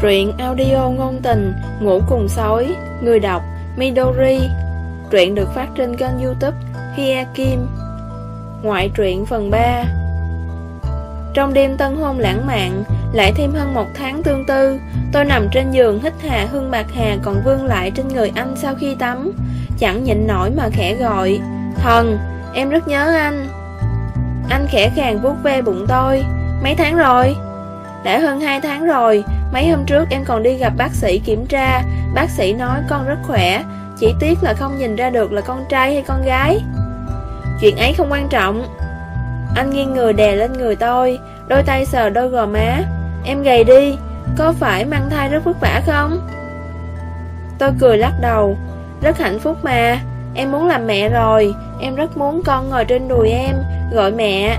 Truyện audio ngôn tình Ngủ cùng sói Người đọc Midori. Truyện được phát trên kênh youtube Hia Kim. Ngoại truyện phần 3 Trong đêm tân hôn lãng mạn Lại thêm hơn một tháng tương tư Tôi nằm trên giường hít hà hương bạc hà Còn vương lại trên người anh sau khi tắm. Chẳng nhịn nổi mà khẽ gọi Thần, em rất nhớ anh. Anh khẽ khàng vuốt ve bụng tôi Mấy tháng rồi? Đã hơn 2 tháng rồi Mấy hôm trước em còn đi gặp bác sĩ kiểm tra. Bác sĩ nói con rất khỏe, Chỉ tiếc là không nhìn ra được là con trai hay con gái. Chuyện ấy không quan trọng. Anh nghiêng người đè lên người tôi, Đôi tay sờ đôi gò má. Em gầy đi, Có phải mang thai rất vất vả không? Tôi cười lắc đầu. Rất hạnh phúc mà, Em muốn làm mẹ rồi. Em rất muốn con ngồi trên đùi em, Gọi mẹ.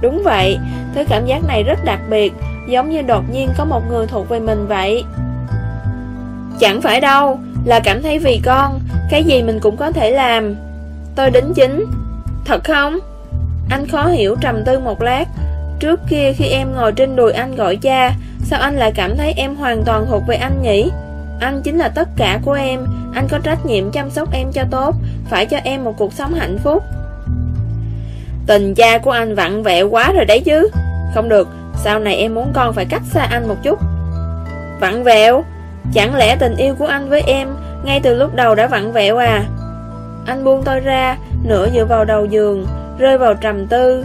Đúng vậy, Thứ cảm giác này rất đặc biệt. Giống như đột nhiên có một người thuộc về mình vậy. Chẳng phải đâu, Là cảm thấy vì con, Cái gì mình cũng có thể làm. Tôi đính chính. Thật không? Anh khó hiểu trầm tư một lát. Trước kia khi em ngồi trên đùi anh gọi cha, Sao anh lại cảm thấy em hoàn toàn thuộc về anh nhỉ? Anh chính là tất cả của em. Anh có trách nhiệm chăm sóc em cho tốt, Phải cho em một cuộc sống hạnh phúc. Tình cha của anh vặn vẹo quá rồi đấy chứ. Không được sau này em muốn con phải cách xa anh một chút. Vặn vẹo, Chẳng lẽ tình yêu của anh với em Ngay từ lúc đầu đã vặn vẹo à? Anh buông tôi ra, Nửa dựa vào đầu giường, Rơi vào trầm tư.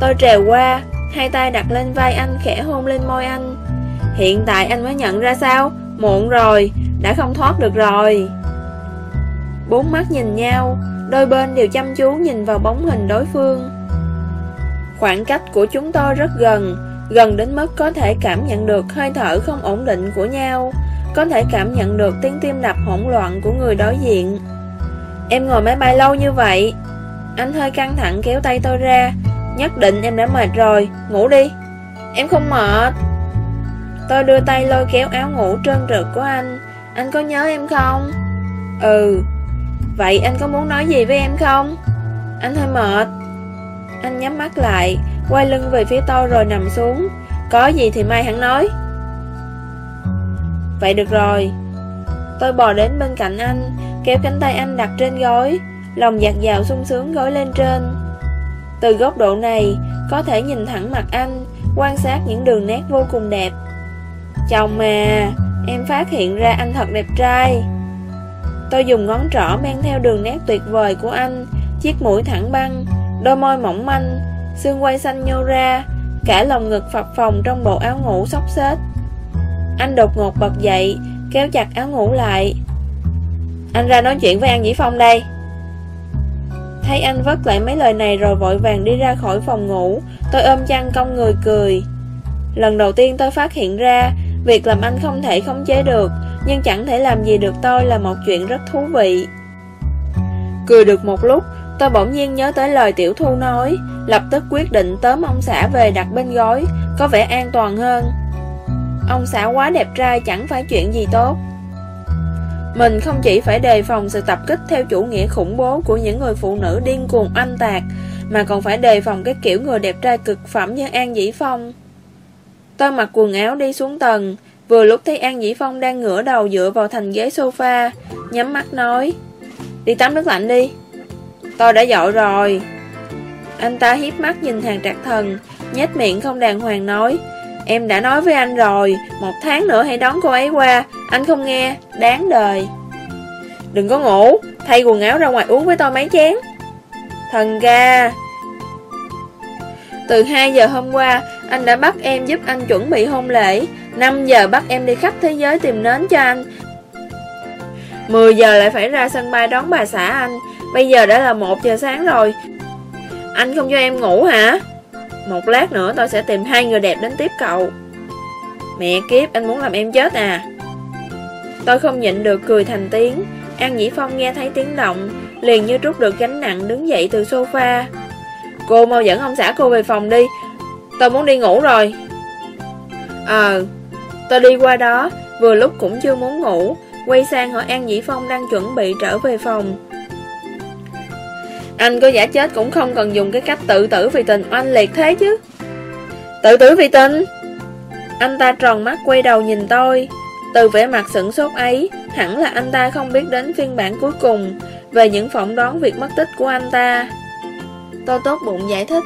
Tôi trèo qua, Hai tay đặt lên vai anh, khẽ hôn lên môi anh. Hiện tại anh mới nhận ra sao? Muộn rồi, Đã không thoát được rồi. Bốn mắt nhìn nhau, Đôi bên đều chăm chú nhìn vào bóng hình đối phương. Khoảng cách của chúng tôi rất gần, gần đến mức có thể cảm nhận được hơi thở không ổn định của nhau, có thể cảm nhận được tiếng tim đập hỗn loạn của người đối diện. Em ngồi máy bay lâu như vậy. Anh hơi căng thẳng kéo tay tôi ra, nhất định em đã mệt rồi, ngủ đi. Em không mệt. Tôi đưa tay lôi kéo áo ngủ trơn trượt của anh, anh có nhớ em không? Ừ. Vậy anh có muốn nói gì với em không? Anh hơi mệt. Anh nhắm mắt lại, Quay lưng về phía tôi rồi nằm xuống. Có gì thì mai hắn nói. Vậy được rồi. Tôi bò đến bên cạnh anh, Kéo cánh tay anh đặt trên gối. Lòng giặt dào sung sướng gối lên trên. Từ góc độ này, Có thể nhìn thẳng mặt anh, Quan sát những đường nét vô cùng đẹp. Chồng mà, Em phát hiện ra anh thật đẹp trai. Tôi dùng ngón trỏ men theo đường nét tuyệt vời của anh, Chiếc mũi thẳng băng Đôi môi mỏng manh, Xương quay xanh nhô ra, Cả lòng ngực phập phồng trong bộ áo ngủ xốc xếch. Anh đột ngột bật dậy, Kéo chặt áo ngủ lại. Anh ra nói chuyện với An Dĩ Phong đây. Thấy anh vất lại mấy lời này rồi vội vàng đi ra khỏi phòng ngủ. Tôi ôm chăn cong người cười. Lần đầu tiên tôi phát hiện ra, Việc làm anh không thể khống chế được, Nhưng chẳng thể làm gì được tôi là một chuyện rất thú vị. Cười được một lúc Tôi bỗng nhiên nhớ tới lời tiểu thu nói, Lập tức quyết định tóm ông xã về đặt bên gối, Có vẻ an toàn hơn. Ông xã quá đẹp trai, chẳng phải chuyện gì tốt. Mình không chỉ phải đề phòng sự tập kích theo chủ nghĩa khủng bố của những người phụ nữ điên cuồng anh tạc, Mà còn phải đề phòng cái kiểu người đẹp trai cực phẩm như An Dĩ Phong. Tôi mặc quần áo đi xuống tầng, Vừa lúc thấy An Dĩ Phong đang ngửa đầu dựa vào thành ghế sofa, Nhắm mắt nói, Đi tắm nước lạnh đi. Tôi đã dội rồi. Anh ta hiếp mắt nhìn thằng trạc thần nhếch miệng không đàng hoàng nói Em đã nói với anh rồi Một tháng nữa hãy đón cô ấy qua Anh không nghe, đáng đời. Đừng có ngủ Thay quần áo ra ngoài uống với tôi mấy chén. Thần ca. Từ 2 giờ hôm qua Anh đã bắt em giúp anh chuẩn bị hôn lễ 5 giờ bắt em đi khắp thế giới tìm nến cho anh. 10 giờ lại phải ra sân bay đón bà xã anh Bây giờ đã là 1 giờ sáng rồi. Anh không cho em ngủ hả? Một lát nữa tôi sẽ tìm hai người đẹp đến tiếp cậu. Mẹ kiếp, anh muốn làm em chết à? Tôi không nhịn được cười thành tiếng. An Dĩ Phong nghe thấy tiếng động, Liền như trút được gánh nặng đứng dậy từ sofa. Cô mau dẫn ông xã cô về phòng đi. Tôi muốn đi ngủ rồi. Ờ Tôi đi qua đó. Vừa lúc cũng chưa muốn ngủ. Quay sang hỏi An Dĩ Phong đang chuẩn bị trở về phòng anh có giả chết cũng không cần dùng cái cách tự tử vì tình. Oanh liệt thế chứ. Tự tử vì tình. Anh ta tròn mắt quay đầu nhìn tôi. Từ vẻ mặt sửng sốt ấy, Hẳn là anh ta không biết đến phiên bản cuối cùng Về những phỏng đoán việc mất tích của anh ta. Tôi tốt bụng giải thích.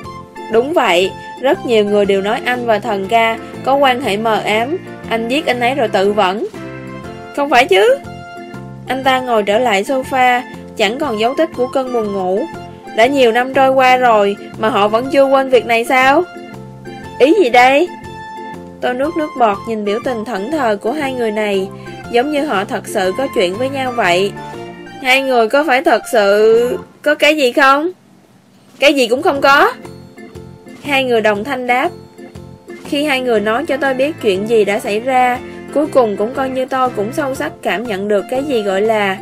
Đúng vậy, Rất nhiều người đều nói anh và thần ca Có quan hệ mờ ám. Anh giết anh ấy rồi tự vẫn. Không phải chứ? Anh ta ngồi trở lại sofa, Chẳng còn dấu tích của cơn buồn ngủ. Đã nhiều năm trôi qua rồi Mà họ vẫn chưa quên việc này sao? Ý gì đây? Tôi nuốt nước bọt nhìn biểu tình thẫn thờ của hai người này, Giống như họ thật sự có chuyện với nhau vậy. Hai người có phải thật sự Có cái gì không? Cái gì cũng không có. Hai người đồng thanh đáp. Khi hai người nói cho tôi biết chuyện gì đã xảy ra, Cuối cùng cũng coi như tôi cũng sâu sắc cảm nhận được cái gì gọi là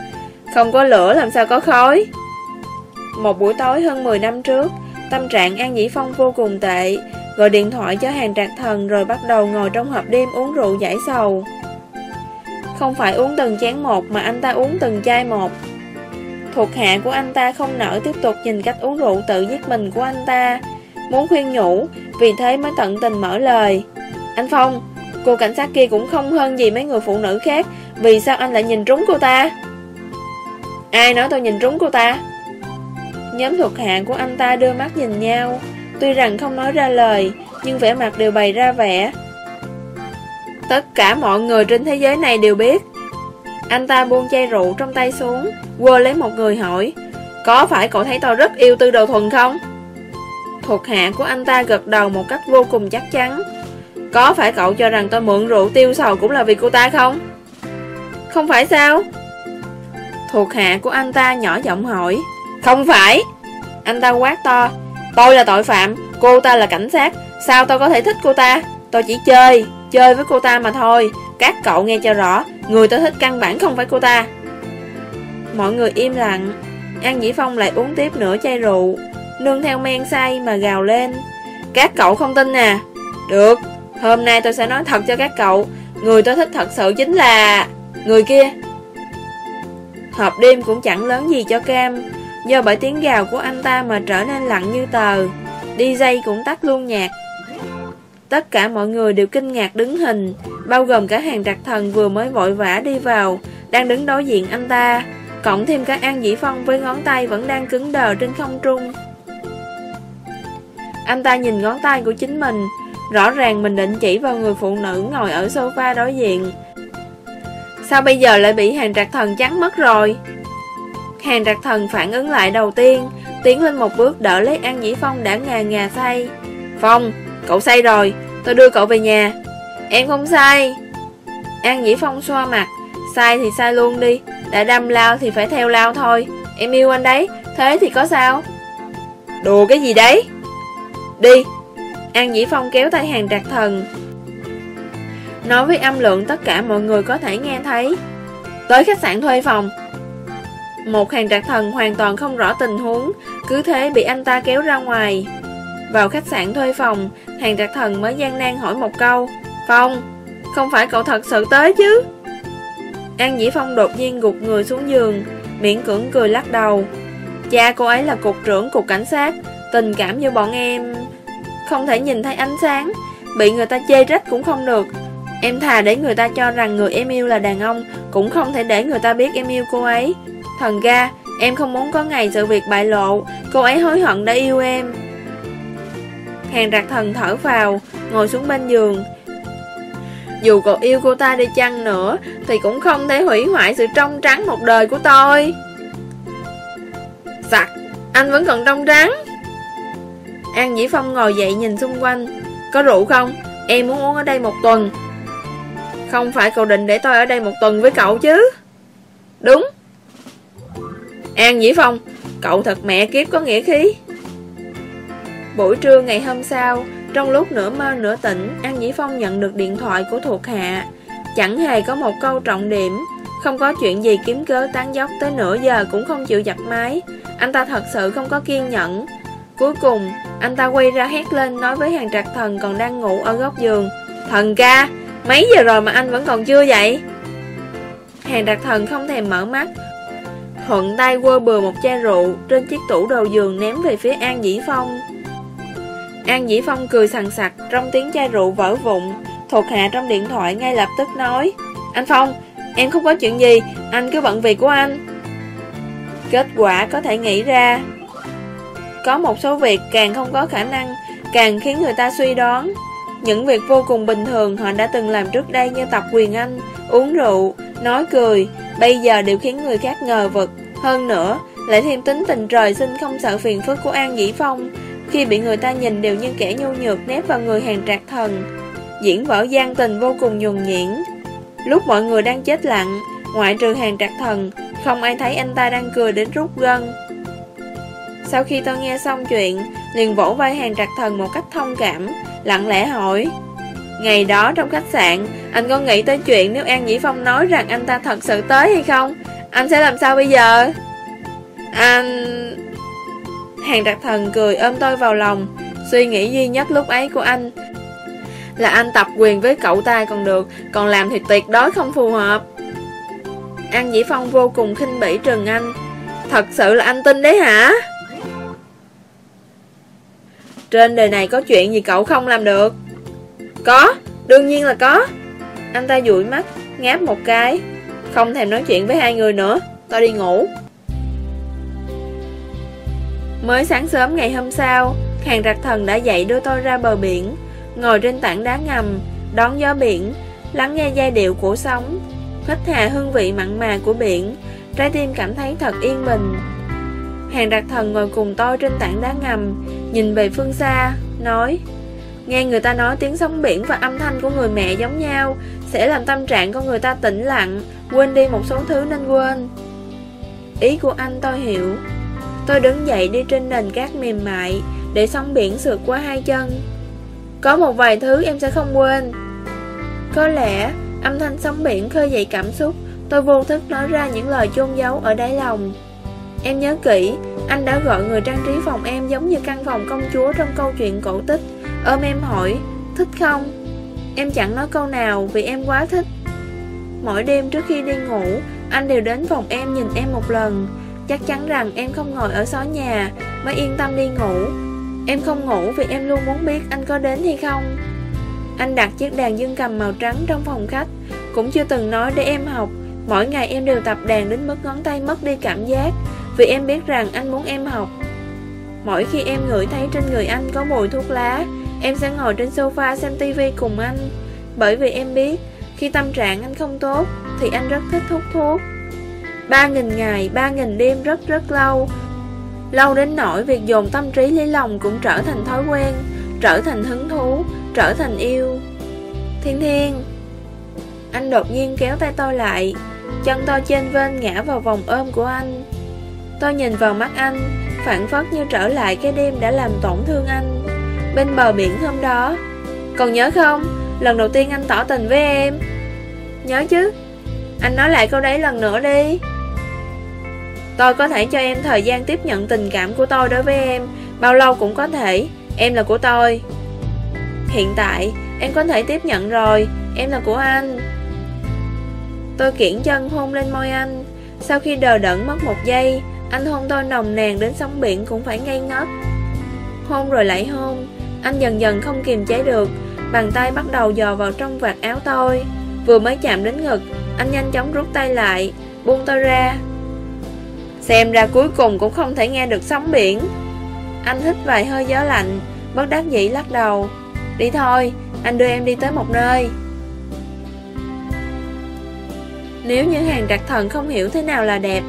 Không có lửa làm sao có khói. Một buổi tối hơn 10 năm trước. Tâm trạng An Dĩ Phong vô cùng tệ. Gọi điện thoại cho hàng trạc thần Rồi bắt đầu ngồi trong hộp đêm uống rượu giải sầu. Không phải uống từng chén một Mà anh ta uống từng chai một. Thuộc hạ của anh ta không nỡ tiếp tục nhìn cách uống rượu tự giết mình của anh ta. Muốn khuyên nhủ, Vì thế mới tận tình mở lời. Anh Phong, Cô cảnh sát kia cũng không hơn gì mấy người phụ nữ khác. Vì sao anh lại nhìn trúng cô ta? Ai nói tôi nhìn trúng cô ta? Nhóm thuộc hạ của anh ta đưa mắt nhìn nhau Tuy rằng không nói ra lời, Nhưng vẻ mặt đều bày ra vẻ Tất cả mọi người trên thế giới này đều biết Anh ta buông chai rượu trong tay xuống, Quơ lấy một người hỏi, Có phải cậu thấy tôi rất yêu tư đầu thuần không? Thuộc hạ của anh ta gật đầu một cách vô cùng chắc chắn Có phải cậu cho rằng tôi mượn rượu tiêu sầu cũng là vì cô ta không? Không phải sao? Thuộc hạ của anh ta nhỏ giọng hỏi không phải. Anh ta quát to. Tôi là tội phạm, cô ta là cảnh sát. Sao tôi có thể thích cô ta? Tôi chỉ chơi, chơi với cô ta mà thôi. Các cậu nghe cho rõ. Người tôi thích căn bản không phải cô ta. Mọi người im lặng. An Dĩ Phong lại uống tiếp nửa chai rượu. Nương theo men say mà gào lên. Các cậu không tin à? Được, hôm nay tôi sẽ nói thật cho các cậu. Người tôi thích thật sự chính là Người kia. Hộp đêm cũng chẳng lớn gì cho Cam. Do bởi tiếng gào của anh ta mà trở nên lặng như tờ. DJ cũng tắt luôn nhạc. Tất cả mọi người đều kinh ngạc đứng hình, Bao gồm cả hàng trạc thần vừa mới vội vã đi vào, Đang đứng đối diện anh ta. Cộng thêm cả An Dĩ Phong với ngón tay vẫn đang cứng đờ trên không trung. Anh ta nhìn ngón tay của chính mình, Rõ ràng mình định chỉ vào người phụ nữ ngồi ở sofa đối diện. Sao bây giờ lại bị hàng trạc thần chắn mất rồi? Hàng đặc thần phản ứng lại đầu tiên Tiến lên một bước đỡ lấy An Dĩ Phong đã ngà ngà say. Phong, cậu say rồi Tôi đưa cậu về nhà. Em không say. An Dĩ Phong xoa mặt. Sai thì sai luôn đi Đã đâm lao thì phải theo lao thôi. Em yêu anh đấy Thế thì có sao? Đùa cái gì đấy? Đi. An Dĩ Phong kéo tay hàng trạc thần. Nói với âm lượng tất cả mọi người có thể nghe thấy. Tới khách sạn thuê phòng một hàng trạc thần hoàn toàn không rõ tình huống, Cứ thế bị anh ta kéo ra ngoài. Vào khách sạn thuê phòng, Hàng trạc thần mới gian nan hỏi một câu, Phong, Không phải cậu thật sự tới chứ? An Dĩ Phong đột nhiên gục người xuống giường, Miễn cưỡng cười lắc đầu. Cha cô ấy là cục trưởng cục cảnh sát, Tình cảm như bọn em Không thể nhìn thấy ánh sáng, Bị người ta chê trách cũng không được. Em thà để người ta cho rằng người em yêu là đàn ông Cũng không thể để người ta biết em yêu cô ấy. Thần ca, em không muốn có ngày sự việc bại lộ. Cô ấy hối hận đã yêu em. Hàng rạc thần thở vào Ngồi xuống bên giường. Dù cậu yêu cô ta đi chăng nữa Thì cũng không thể hủy hoại sự trong trắng một đời của tôi. Sặc Anh vẫn còn trong trắng. An Dĩ Phong ngồi dậy nhìn xung quanh. Có rượu không? Em muốn uống ở đây một tuần. Không phải cậu định để tôi ở đây một tuần với cậu chứ? Đúng. An Dĩ Phong, cậu thật mẹ kiếp có nghĩa khí. Buổi trưa ngày hôm sau, trong lúc nửa mơ nửa tỉnh, An Dĩ Phong nhận được điện thoại của thuộc hạ. Chẳng hề có một câu trọng điểm, không có chuyện gì kiếm cớ tán dốc tới nửa giờ cũng không chịu giặt máy. Anh ta thật sự không có kiên nhẫn. Cuối cùng, anh ta quay ra hét lên nói với hàng trạc thần còn đang ngủ ở góc giường. Thần ca, mấy giờ rồi mà anh vẫn còn chưa dậy? Hàng trạc thần không thèm mở mắt, Thuận tay quơ bừa một chai rượu Trên chiếc tủ đầu giường ném về phía An Dĩ Phong. An Dĩ Phong cười sằng sặc Trong tiếng chai rượu vỡ vụn Thuộc hạ trong điện thoại ngay lập tức nói Anh Phong, em không có chuyện gì Anh cứ bận việc của anh. Kết quả có thể nghĩ ra Có một số việc càng không có khả năng Càng khiến người ta suy đoán. Những việc vô cùng bình thường Họ đã từng làm trước đây như tập quyền anh Uống rượu, nói cười Bây giờ đều khiến người khác ngờ vực. Hơn nữa, lại thêm tính tình trời sinh không sợ phiền phức của An Dĩ Phong. Khi bị người ta nhìn đều như kẻ nhu nhược nép vào người hàng trạc thần Diễn võ gian tình vô cùng nhuần nhuyễn. Lúc mọi người đang chết lặng Ngoại trừ hàng trạc thần Không ai thấy anh ta đang cười đến rút gân. Sau khi tôi nghe xong chuyện Liền vỗ vai hàng trạc thần một cách thông cảm Lặng lẽ hỏi Ngày đó trong khách sạn Anh có nghĩ tới chuyện nếu An Dĩ Phong nói rằng anh ta thật sự tới hay không? Anh sẽ làm sao bây giờ? Anh... Hàng đặc thần cười ôm tôi vào lòng. Suy nghĩ duy nhất lúc ấy của anh Là anh tập quyền với cậu ta còn được, Còn làm thì tuyệt đối không phù hợp. An Dĩ Phong vô cùng khinh bỉ Trừng Anh. Thật sự là anh tin đấy hả? Trên đời này có chuyện gì cậu không làm được? Có, Đương nhiên là có. Anh ta dụi mắt, Ngáp một cái. Không thèm nói chuyện với hai người nữa. Tôi đi ngủ. Mới sáng sớm ngày hôm sau, Hàng rạc thần đã dậy đưa tôi ra bờ biển. Ngồi trên tảng đá ngầm, Đón gió biển, Lắng nghe giai điệu của sóng, Hít hà hương vị mặn mà của biển. Trái tim cảm thấy thật yên bình. Hàng rạc thần ngồi cùng tôi trên tảng đá ngầm, Nhìn về phương xa, Nói Nghe người ta nói tiếng sóng biển và âm thanh của người mẹ giống nhau, Sẽ làm tâm trạng con người ta tĩnh lặng, Quên đi một số thứ nên quên. Ý của anh tôi hiểu. Tôi đứng dậy đi trên nền cát mềm mại, Để sóng biển sượt qua hai chân. Có một vài thứ em sẽ không quên. Có lẽ, âm thanh sóng biển khơi dậy cảm xúc, Tôi vô thức nói ra những lời chôn giấu ở đáy lòng. Em nhớ kỹ, Anh đã gọi người trang trí phòng em giống như căn phòng công chúa trong câu chuyện cổ tích. Ôm em hỏi, Thích không? Em chẳng nói câu nào vì em quá thích. Mỗi đêm trước khi đi ngủ, Anh đều đến phòng em nhìn em một lần. Chắc chắn rằng em không ngồi ở xó nhà, Mới yên tâm đi ngủ. Em không ngủ vì em luôn muốn biết anh có đến hay không. Anh đặt chiếc đàn dương cầm màu trắng trong phòng khách, Cũng chưa từng nói để em học. Mỗi ngày em đều tập đàn đến mức ngón tay mất đi cảm giác, Vì em biết rằng anh muốn em học. Mỗi khi em ngửi thấy trên người anh có mùi thuốc lá Em sẽ ngồi trên sofa xem tivi cùng anh. Bởi vì em biết Khi tâm trạng anh không tốt Thì anh rất thích hút thuốc. Ba nghìn ngày, ba nghìn đêm rất rất lâu. Lâu đến nỗi việc dồn tâm trí lấy lòng cũng trở thành thói quen Trở thành hứng thú Trở thành yêu. Thiên thiên Anh đột nhiên kéo tay tôi lại Chân tôi trên vên ngã vào vòng ôm của anh. Tôi nhìn vào mắt anh Phản phất như trở lại cái đêm đã làm tổn thương anh. Bên bờ biển hôm đó. Còn nhớ không, Lần đầu tiên anh tỏ tình với em? Nhớ chứ. Anh nói lại câu đấy lần nữa đi. Tôi có thể cho em thời gian tiếp nhận tình cảm của tôi đối với em. Bao lâu cũng có thể. Em là của tôi. Hiện tại, em có thể tiếp nhận rồi. Em là của anh. Tôi kiển chân hôn lên môi anh. Sau khi đờ đẫn mất một giây, Anh hôn tôi nồng nàn đến sóng biển cũng phải ngây ngất. Hôn rồi lại hôn. Anh dần dần không kiềm chế được. Bàn tay bắt đầu dò vào trong vạt áo tôi. Vừa mới chạm đến ngực Anh nhanh chóng rút tay lại. Buông tôi ra. Xem ra cuối cùng cũng không thể nghe được sóng biển. Anh hít vài hơi gió lạnh Bất đắc dĩ lắc đầu. Đi thôi, anh đưa em đi tới một nơi. Nếu như hàng đặc thần không hiểu thế nào là đẹp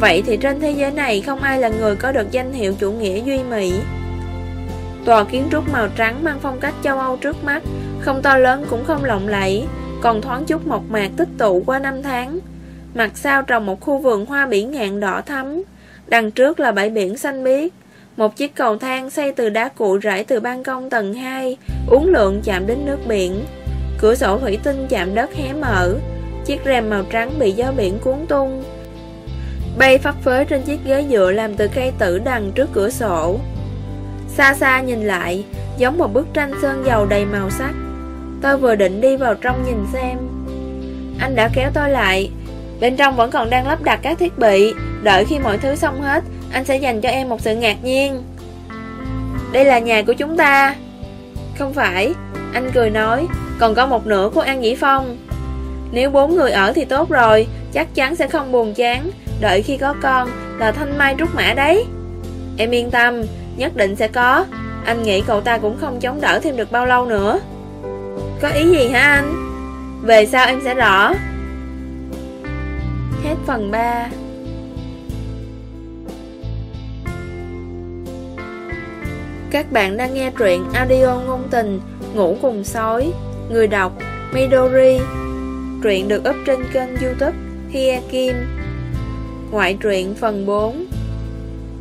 Vậy thì trên thế giới này không ai là người có được danh hiệu chủ nghĩa duy mỹ. Tòa kiến trúc màu trắng mang phong cách châu Âu trước mắt. Không to lớn cũng không lộng lẫy, Còn thoáng chút mộc mạc tích tụ qua năm tháng. Mặt sau trồng một khu vườn hoa biển ngạn đỏ thắm, Đằng trước là bãi biển xanh biếc. Một chiếc cầu thang xây từ đá cuội rải từ ban công tầng 2 Uống lượng chạm đến nước biển. Cửa sổ thủy tinh chạm đất hé mở, Chiếc rèm màu trắng bị gió biển cuốn tung. Bay phấp phới trên chiếc ghế dựa làm từ cây tử đằng trước cửa sổ. Xa xa nhìn lại, Giống một bức tranh sơn dầu đầy màu sắc. Tôi vừa định đi vào trong nhìn xem. Anh đã kéo tôi lại. Bên trong vẫn còn đang lắp đặt các thiết bị. Đợi khi mọi thứ xong hết, Anh sẽ dành cho em một sự ngạc nhiên. Đây là nhà của chúng ta. Không phải, Anh cười nói. Còn có một nửa của An Dĩ Phong. Nếu bốn người ở thì tốt rồi, Chắc chắn sẽ không buồn chán. Đợi khi có con là thanh mai trúc mã đấy. Em yên tâm Nhất định sẽ có. Anh nghĩ cậu ta cũng không chống đỡ thêm được bao lâu nữa. Có ý gì hả anh? Về sau em sẽ rõ. Hết phần 3 Các bạn đang nghe truyện audio ngôn tình Ngủ cùng sói, Người đọc Midori. Truyện được up trên kênh youtube Hia Kim. Ngoại truyện phần 4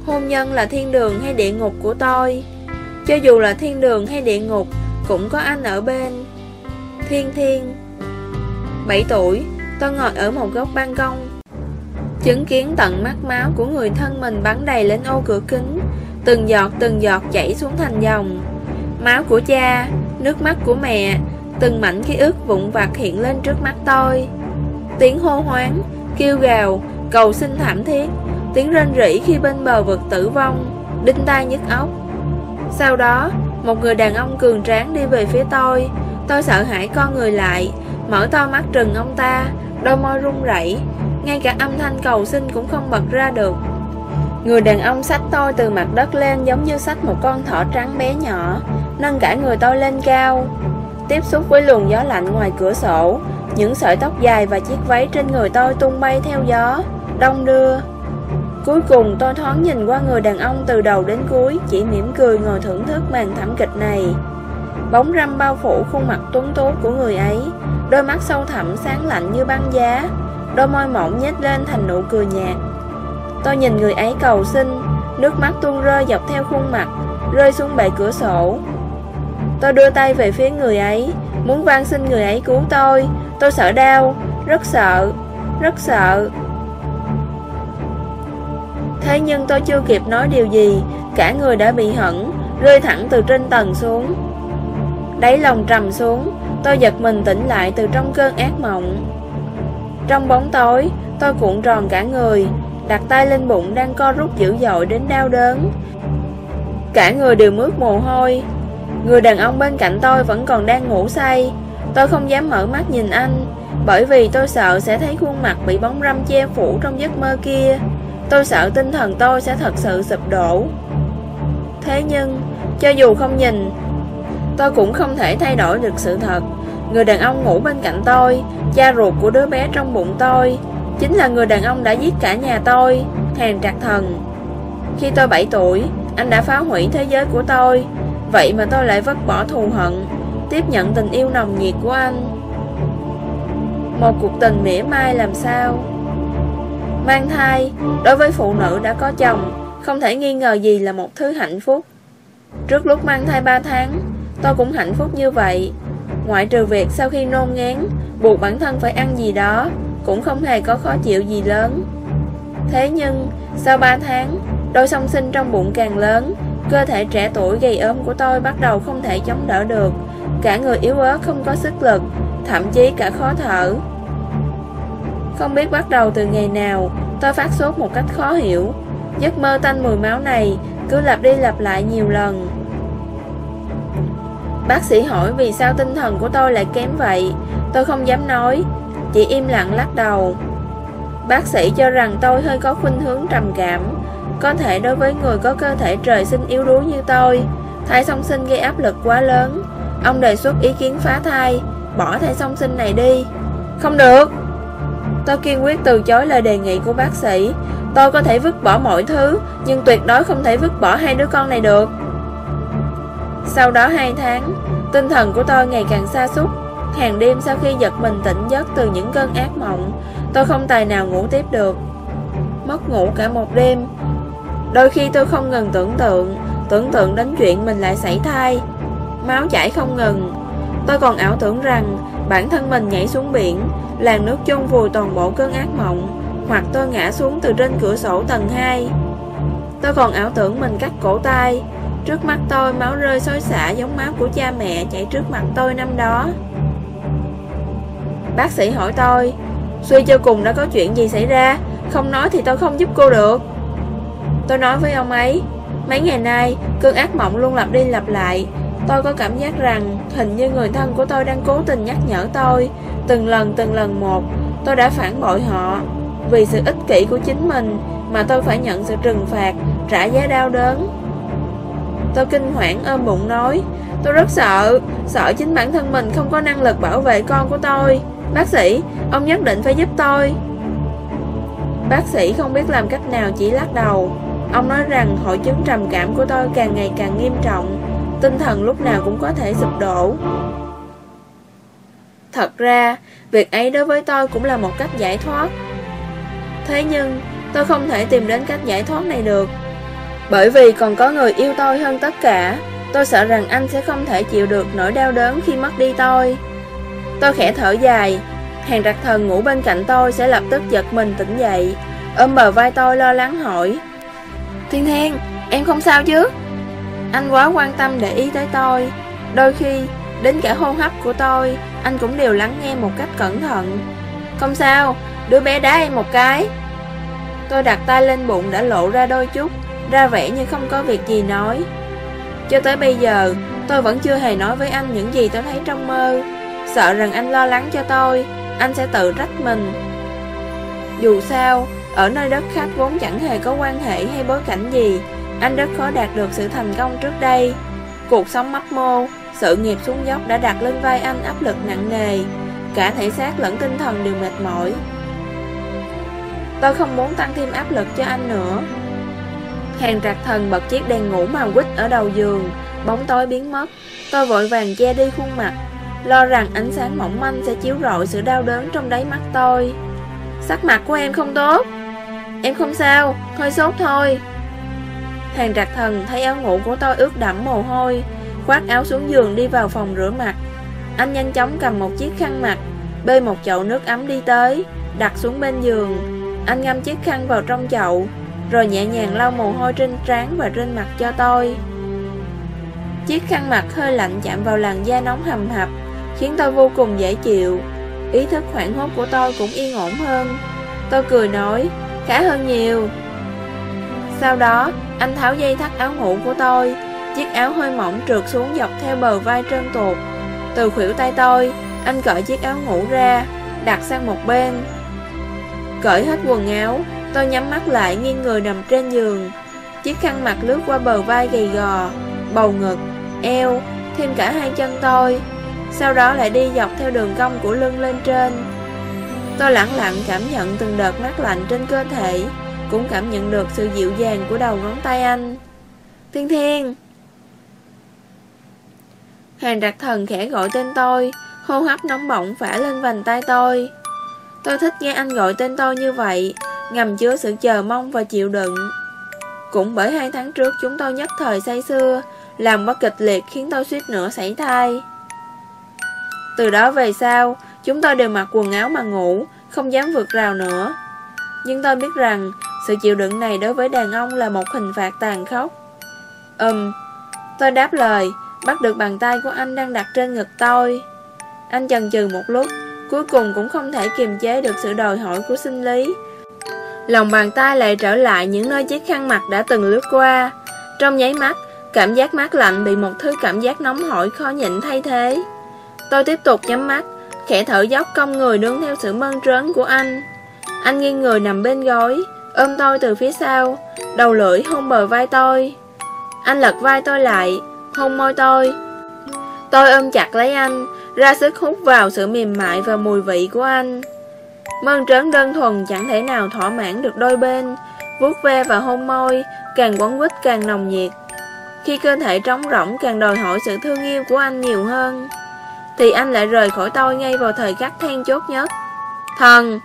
Hôn nhân là thiên đường hay địa ngục của tôi? Cho dù là thiên đường hay địa ngục, Cũng có anh ở bên. Thiên Thiên. 7 tuổi, Tôi ngồi ở một góc ban công. Chứng kiến tận mắt máu của người thân mình bắn đầy lên ô cửa kính, Từng giọt từng giọt chảy xuống thành dòng. Máu của cha, Nước mắt của mẹ, Từng mảnh ký ức vụn vặt hiện lên trước mắt tôi. Tiếng hô hoáng Kêu gào, Cầu xin thảm thiết Tiếng rên rỉ khi bên bờ vực tử vong, Đinh tai nhức óc. Sau đó, Một người đàn ông cường tráng đi về phía tôi. Tôi sợ hãi con người lại, Mở to mắt trừng ông ta, Đôi môi run rẩy. Ngay cả âm thanh cầu xin cũng không bật ra được. Người đàn ông xách tôi từ mặt đất lên giống như xách một con thỏ trắng bé nhỏ, Nâng cả người tôi lên cao. Tiếp xúc với luồng gió lạnh ngoài cửa sổ, Những sợi tóc dài và chiếc váy trên người tôi tung bay theo gió, Đông đưa. Cuối cùng, tôi thoáng nhìn qua người đàn ông từ đầu đến cuối, Chỉ mỉm cười ngồi thưởng thức màn thảm kịch này. Bóng râm bao phủ khuôn mặt tuấn tú của người ấy, Đôi mắt sâu thẳm sáng lạnh như băng giá, Đôi môi mỏng nhếch lên thành nụ cười nhạt. Tôi nhìn người ấy cầu xin, Nước mắt tuôn rơi dọc theo khuôn mặt, Rơi xuống bệ cửa sổ. Tôi đưa tay về phía người ấy, Muốn van xin người ấy cứu tôi. Tôi sợ đau, Rất sợ Rất sợ. Thế nhưng tôi chưa kịp nói điều gì. Cả người đã bị hẳn Rơi thẳng từ trên tầng xuống. Đáy lòng trầm xuống, Tôi giật mình tỉnh lại từ trong cơn ác mộng. Trong bóng tối, Tôi cuộn tròn cả người, Đặt tay lên bụng đang co rút dữ dội đến đau đớn. Cả người đều mướt mồ hôi. Người đàn ông bên cạnh tôi vẫn còn đang ngủ say. Tôi không dám mở mắt nhìn anh, Bởi vì tôi sợ sẽ thấy khuôn mặt bị bóng râm che phủ trong giấc mơ kia. Tôi sợ tinh thần tôi sẽ thật sự sụp đổ. Thế nhưng, Cho dù không nhìn, Tôi cũng không thể thay đổi được sự thật. Người đàn ông ngủ bên cạnh tôi Cha ruột của đứa bé trong bụng tôi, Chính là người đàn ông đã giết cả nhà tôi Hàng trạc thần. Khi tôi 7 tuổi, Anh đã phá hủy thế giới của tôi. Vậy mà tôi lại vứt bỏ thù hận, Tiếp nhận tình yêu nồng nhiệt của anh. Một cuộc tình mỉa mai làm sao? Mang thai, Đối với phụ nữ đã có chồng, Không thể nghi ngờ gì là một thứ hạnh phúc. Trước lúc mang thai 3 tháng, Tôi cũng hạnh phúc như vậy. Ngoại trừ việc sau khi nôn ngán, Buộc bản thân phải ăn gì đó, Cũng không hề có khó chịu gì lớn. Thế nhưng, Sau 3 tháng, Đôi song sinh trong bụng càng lớn, Cơ thể trẻ tuổi gầy ốm của tôi bắt đầu không thể chống đỡ được. Cả người yếu ớt không có sức lực, Thậm chí cả khó thở. Không biết bắt đầu từ ngày nào, Tôi phát sốt một cách khó hiểu. Giấc mơ tanh mùi máu này Cứ lặp đi lặp lại nhiều lần. Bác sĩ hỏi vì sao tinh thần của tôi lại kém vậy? Tôi không dám nói. Chỉ im lặng lắc đầu. Bác sĩ cho rằng tôi hơi có khuynh hướng trầm cảm. Có thể đối với người có cơ thể trời sinh yếu đuối như tôi, Thai song sinh gây áp lực quá lớn. Ông đề xuất ý kiến phá thai. Bỏ thai song sinh này đi. Không được. Tôi kiên quyết từ chối lời đề nghị của bác sĩ. Tôi có thể vứt bỏ mọi thứ, Nhưng tuyệt đối không thể vứt bỏ hai đứa con này được. Sau đó hai tháng, Tinh thần của tôi ngày càng xa xúc Hàng đêm sau khi giật mình tỉnh giấc từ những cơn ác mộng, Tôi không tài nào ngủ tiếp được. Mất ngủ cả một đêm. Đôi khi tôi không ngừng tưởng tượng Tưởng tượng đến chuyện mình lại xảy thai. Máu chảy không ngừng. Tôi còn ảo tưởng rằng Bản thân mình nhảy xuống biển, Làn nước chôn vùi toàn bộ cơn ác mộng, Hoặc tôi ngã xuống từ trên cửa sổ tầng 2 Tôi còn ảo tưởng mình cắt cổ tay. Trước mắt tôi, máu rơi xối xả giống máu của cha mẹ chảy trước mặt tôi năm đó. Bác sĩ hỏi tôi, Suy cho cùng đã có chuyện gì xảy ra? Không nói thì tôi không giúp cô được. Tôi nói với ông ấy, Mấy ngày nay, cơn ác mộng luôn lặp đi lặp lại. Tôi có cảm giác rằng hình như người thân của tôi đang cố tình nhắc nhở tôi. Từng lần từng lần một, Tôi đã phản bội họ Vì sự ích kỷ của chính mình Mà tôi phải nhận sự trừng phạt, Trả giá đau đớn. Tôi kinh hoảng ôm bụng nói, Tôi rất sợ Sợ chính bản thân mình không có năng lực bảo vệ con của tôi. Bác sĩ, Ông nhất định phải giúp tôi. Bác sĩ không biết làm cách nào chỉ lắc đầu. Ông nói rằng hội chứng trầm cảm của tôi càng ngày càng nghiêm trọng. Tinh thần lúc nào cũng có thể sụp đổ. Thật ra, việc ấy đối với tôi cũng là một cách giải thoát. Thế nhưng, tôi không thể tìm đến cách giải thoát này được. Bởi vì còn có người yêu tôi hơn tất cả Tôi sợ rằng anh sẽ không thể chịu được nỗi đau đớn khi mất đi tôi. Tôi khẽ thở dài Hàng đặc thần ngủ bên cạnh tôi sẽ lập tức giật mình tỉnh dậy Ôm bờ vai tôi lo lắng hỏi Thiên Thiên, em không sao chứ? Anh quá quan tâm để ý tới tôi. Đôi khi, đến cả hô hấp của tôi Anh cũng đều lắng nghe một cách cẩn thận. Không sao, đứa bé đá em một cái. Tôi đặt tay lên bụng đã lộ ra đôi chút Ra vẻ như không có việc gì nói. Cho tới bây giờ Tôi vẫn chưa hề nói với anh những gì tôi thấy trong mơ. Sợ rằng anh lo lắng cho tôi Anh sẽ tự trách mình. Dù sao Ở nơi đất khách vốn chẳng hề có quan hệ hay bối cảnh gì. Anh rất khó đạt được sự thành công trước đây. Cuộc sống mắc mô Sự nghiệp xuống dốc đã đặt lên vai anh áp lực nặng nề. Cả thể xác lẫn tinh thần đều mệt mỏi. Tôi không muốn tăng thêm áp lực cho anh nữa. Hàng trạc thần bật chiếc đèn ngủ màu quýt ở đầu giường. Bóng tối biến mất. Tôi vội vàng che đi khuôn mặt. Lo rằng ánh sáng mỏng manh sẽ chiếu rọi sự đau đớn trong đáy mắt tôi. Sắc mặt của em không tốt. Em không sao, hơi sốt thôi. Hàng trạc thần thấy áo ngủ của tôi ướt đẫm mồ hôi, Khoác áo xuống giường đi vào phòng rửa mặt. Anh nhanh chóng cầm một chiếc khăn mặt, Bê một chậu nước ấm đi tới, Đặt xuống bên giường. Anh ngâm chiếc khăn vào trong chậu, Rồi nhẹ nhàng lau mồ hôi trên trán và trên mặt cho tôi. Chiếc khăn mặt hơi lạnh chạm vào làn da nóng hầm hập, Khiến tôi vô cùng dễ chịu. Ý thức hoảng hốt của tôi cũng yên ổn hơn. Tôi cười nói, Khá hơn nhiều sau đó anh tháo dây thắt áo ngủ của tôi Chiếc áo hơi mỏng trượt xuống dọc theo bờ vai trơn tuột. Từ khuỷu tay tôi Anh cởi chiếc áo ngủ ra Đặt sang một bên. Cởi hết quần áo Tôi nhắm mắt lại nghiêng người nằm trên giường. Chiếc khăn mặt lướt qua bờ vai gầy gò Bầu ngực, eo Thêm cả hai chân tôi. Sau đó lại đi dọc theo đường cong của lưng lên trên. Tôi lặng lặng cảm nhận từng đợt mát lạnh trên cơ thể. Cũng cảm nhận được sự dịu dàng của đầu ngón tay anh. Thiên Thiên! Hàng đặc thần khẽ gọi tên tôi Hô hấp nóng bỏng phả lên vành tay tôi. Tôi thích nghe anh gọi tên tôi như vậy Ngầm chứa sự chờ mong và chịu đựng. Cũng bởi hai tháng trước chúng tôi nhất thời say xưa Làm bất kịch liệt khiến tôi suýt nữa xảy thai. Từ đó về sau, chúng tôi đều mặc quần áo mà ngủ, không dám vượt rào nữa. Nhưng tôi biết rằng, sự chịu đựng này đối với đàn ông là một hình phạt tàn khốc. Ừm, tôi đáp lời, bắt được bàn tay của anh đang đặt trên ngực tôi. Anh chần chừ một lúc, cuối cùng cũng không thể kiềm chế được sự đòi hỏi của sinh lý. Lòng bàn tay lại trở lại những nơi chiếc khăn mặt đã từng lướt qua. Trong nháy mắt, cảm giác mát lạnh bị một thứ cảm giác nóng hổi khó nhịn thay thế. Tôi tiếp tục nhắm mắt, khẽ thở dốc cong người nương theo sự mơn trớn của anh. Anh nghiêng người nằm bên gối, ôm tôi từ phía sau, đầu lưỡi hôn bờ vai tôi. Anh lật vai tôi lại, hôn môi tôi. Tôi ôm chặt lấy anh, ra sức hút vào sự mềm mại và mùi vị của anh. Mơn trớn đơn thuần chẳng thể nào thỏa mãn được đôi bên, vuốt ve và hôn môi, càng quấn quýt càng nồng nhiệt. Khi cơ thể trống rỗng càng đòi hỏi sự thương yêu của anh nhiều hơn. Thì anh lại rời khỏi tôi ngay vào thời khắc then chốt nhất Thần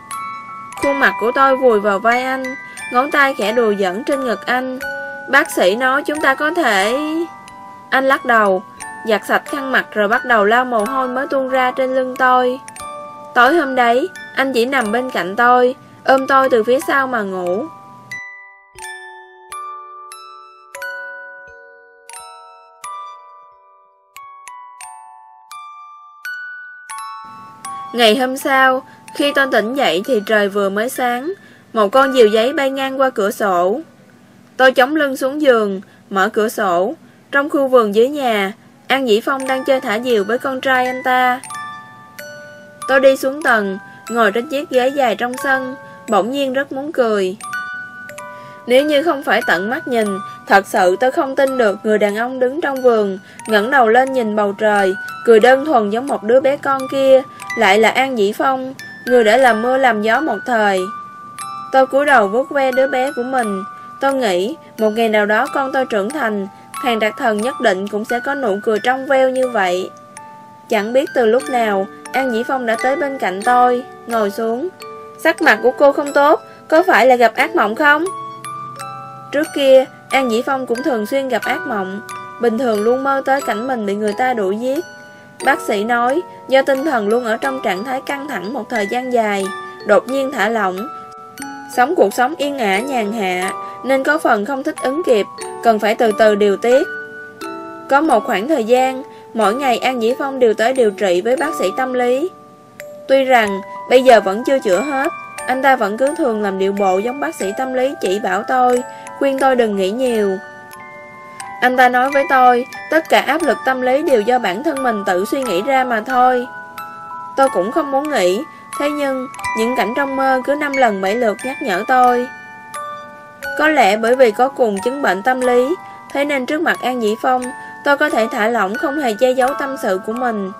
Khuôn mặt của tôi vùi vào vai anh Ngón tay khẽ đùa dẫn trên ngực anh. Bác sĩ nói chúng ta có thể Anh lắc đầu Giặt sạch khăn mặt rồi bắt đầu lau mồ hôi mới tuôn ra trên lưng tôi. Tối hôm đấy Anh chỉ nằm bên cạnh tôi Ôm tôi từ phía sau mà ngủ. Ngày hôm sau, khi tôi tỉnh dậy thì trời vừa mới sáng, một con diều giấy bay ngang qua cửa sổ. Tôi chống lưng xuống giường, mở cửa sổ. Trong khu vườn dưới nhà, An Dĩ Phong đang chơi thả diều với con trai anh ta. Tôi đi xuống tầng, ngồi trên chiếc ghế dài trong sân, bỗng nhiên rất muốn cười. Nếu như không phải tận mắt nhìn, thật sự tôi không tin được người đàn ông đứng trong vườn, ngẩng đầu lên nhìn bầu trời, cười đơn thuần giống một đứa bé con kia, lại là An Dĩ Phong, người đã làm mưa làm gió một thời. Tôi cúi đầu vuốt ve đứa bé của mình, tôi nghĩ một ngày nào đó con tôi trưởng thành, Hàng đặc thần nhất định cũng sẽ có nụ cười trong veo như vậy. Chẳng biết từ lúc nào, An Dĩ Phong đã tới bên cạnh tôi, ngồi xuống. Sắc mặt của cô không tốt, có phải là gặp ác mộng không? Trước kia, An Dĩ Phong cũng thường xuyên gặp ác mộng, bình thường luôn mơ tới cảnh mình bị người ta đuổi giết. Bác sĩ nói, do tinh thần luôn ở trong trạng thái căng thẳng một thời gian dài, đột nhiên thả lỏng, sống cuộc sống yên ả nhàn hạ, nên có phần không thích ứng kịp, cần phải từ từ điều tiết. Có một khoảng thời gian, mỗi ngày An Dĩ Phong đều tới điều trị với bác sĩ tâm lý. Tuy rằng bây giờ vẫn chưa chữa hết, anh ta vẫn cứ thường làm điệu bộ giống bác sĩ tâm lý chỉ bảo tôi, khuyên tôi đừng nghĩ nhiều. Anh ta nói với tôi, tất cả áp lực tâm lý đều do bản thân mình tự suy nghĩ ra mà thôi. Tôi cũng không muốn nghĩ, thế nhưng những cảnh trong mơ cứ năm lần 7 lượt nhắc nhở tôi. Có lẽ bởi vì có cùng chứng bệnh tâm lý, thế nên trước mặt An Dĩ Phong, tôi có thể thả lỏng không hề che giấu tâm sự của mình.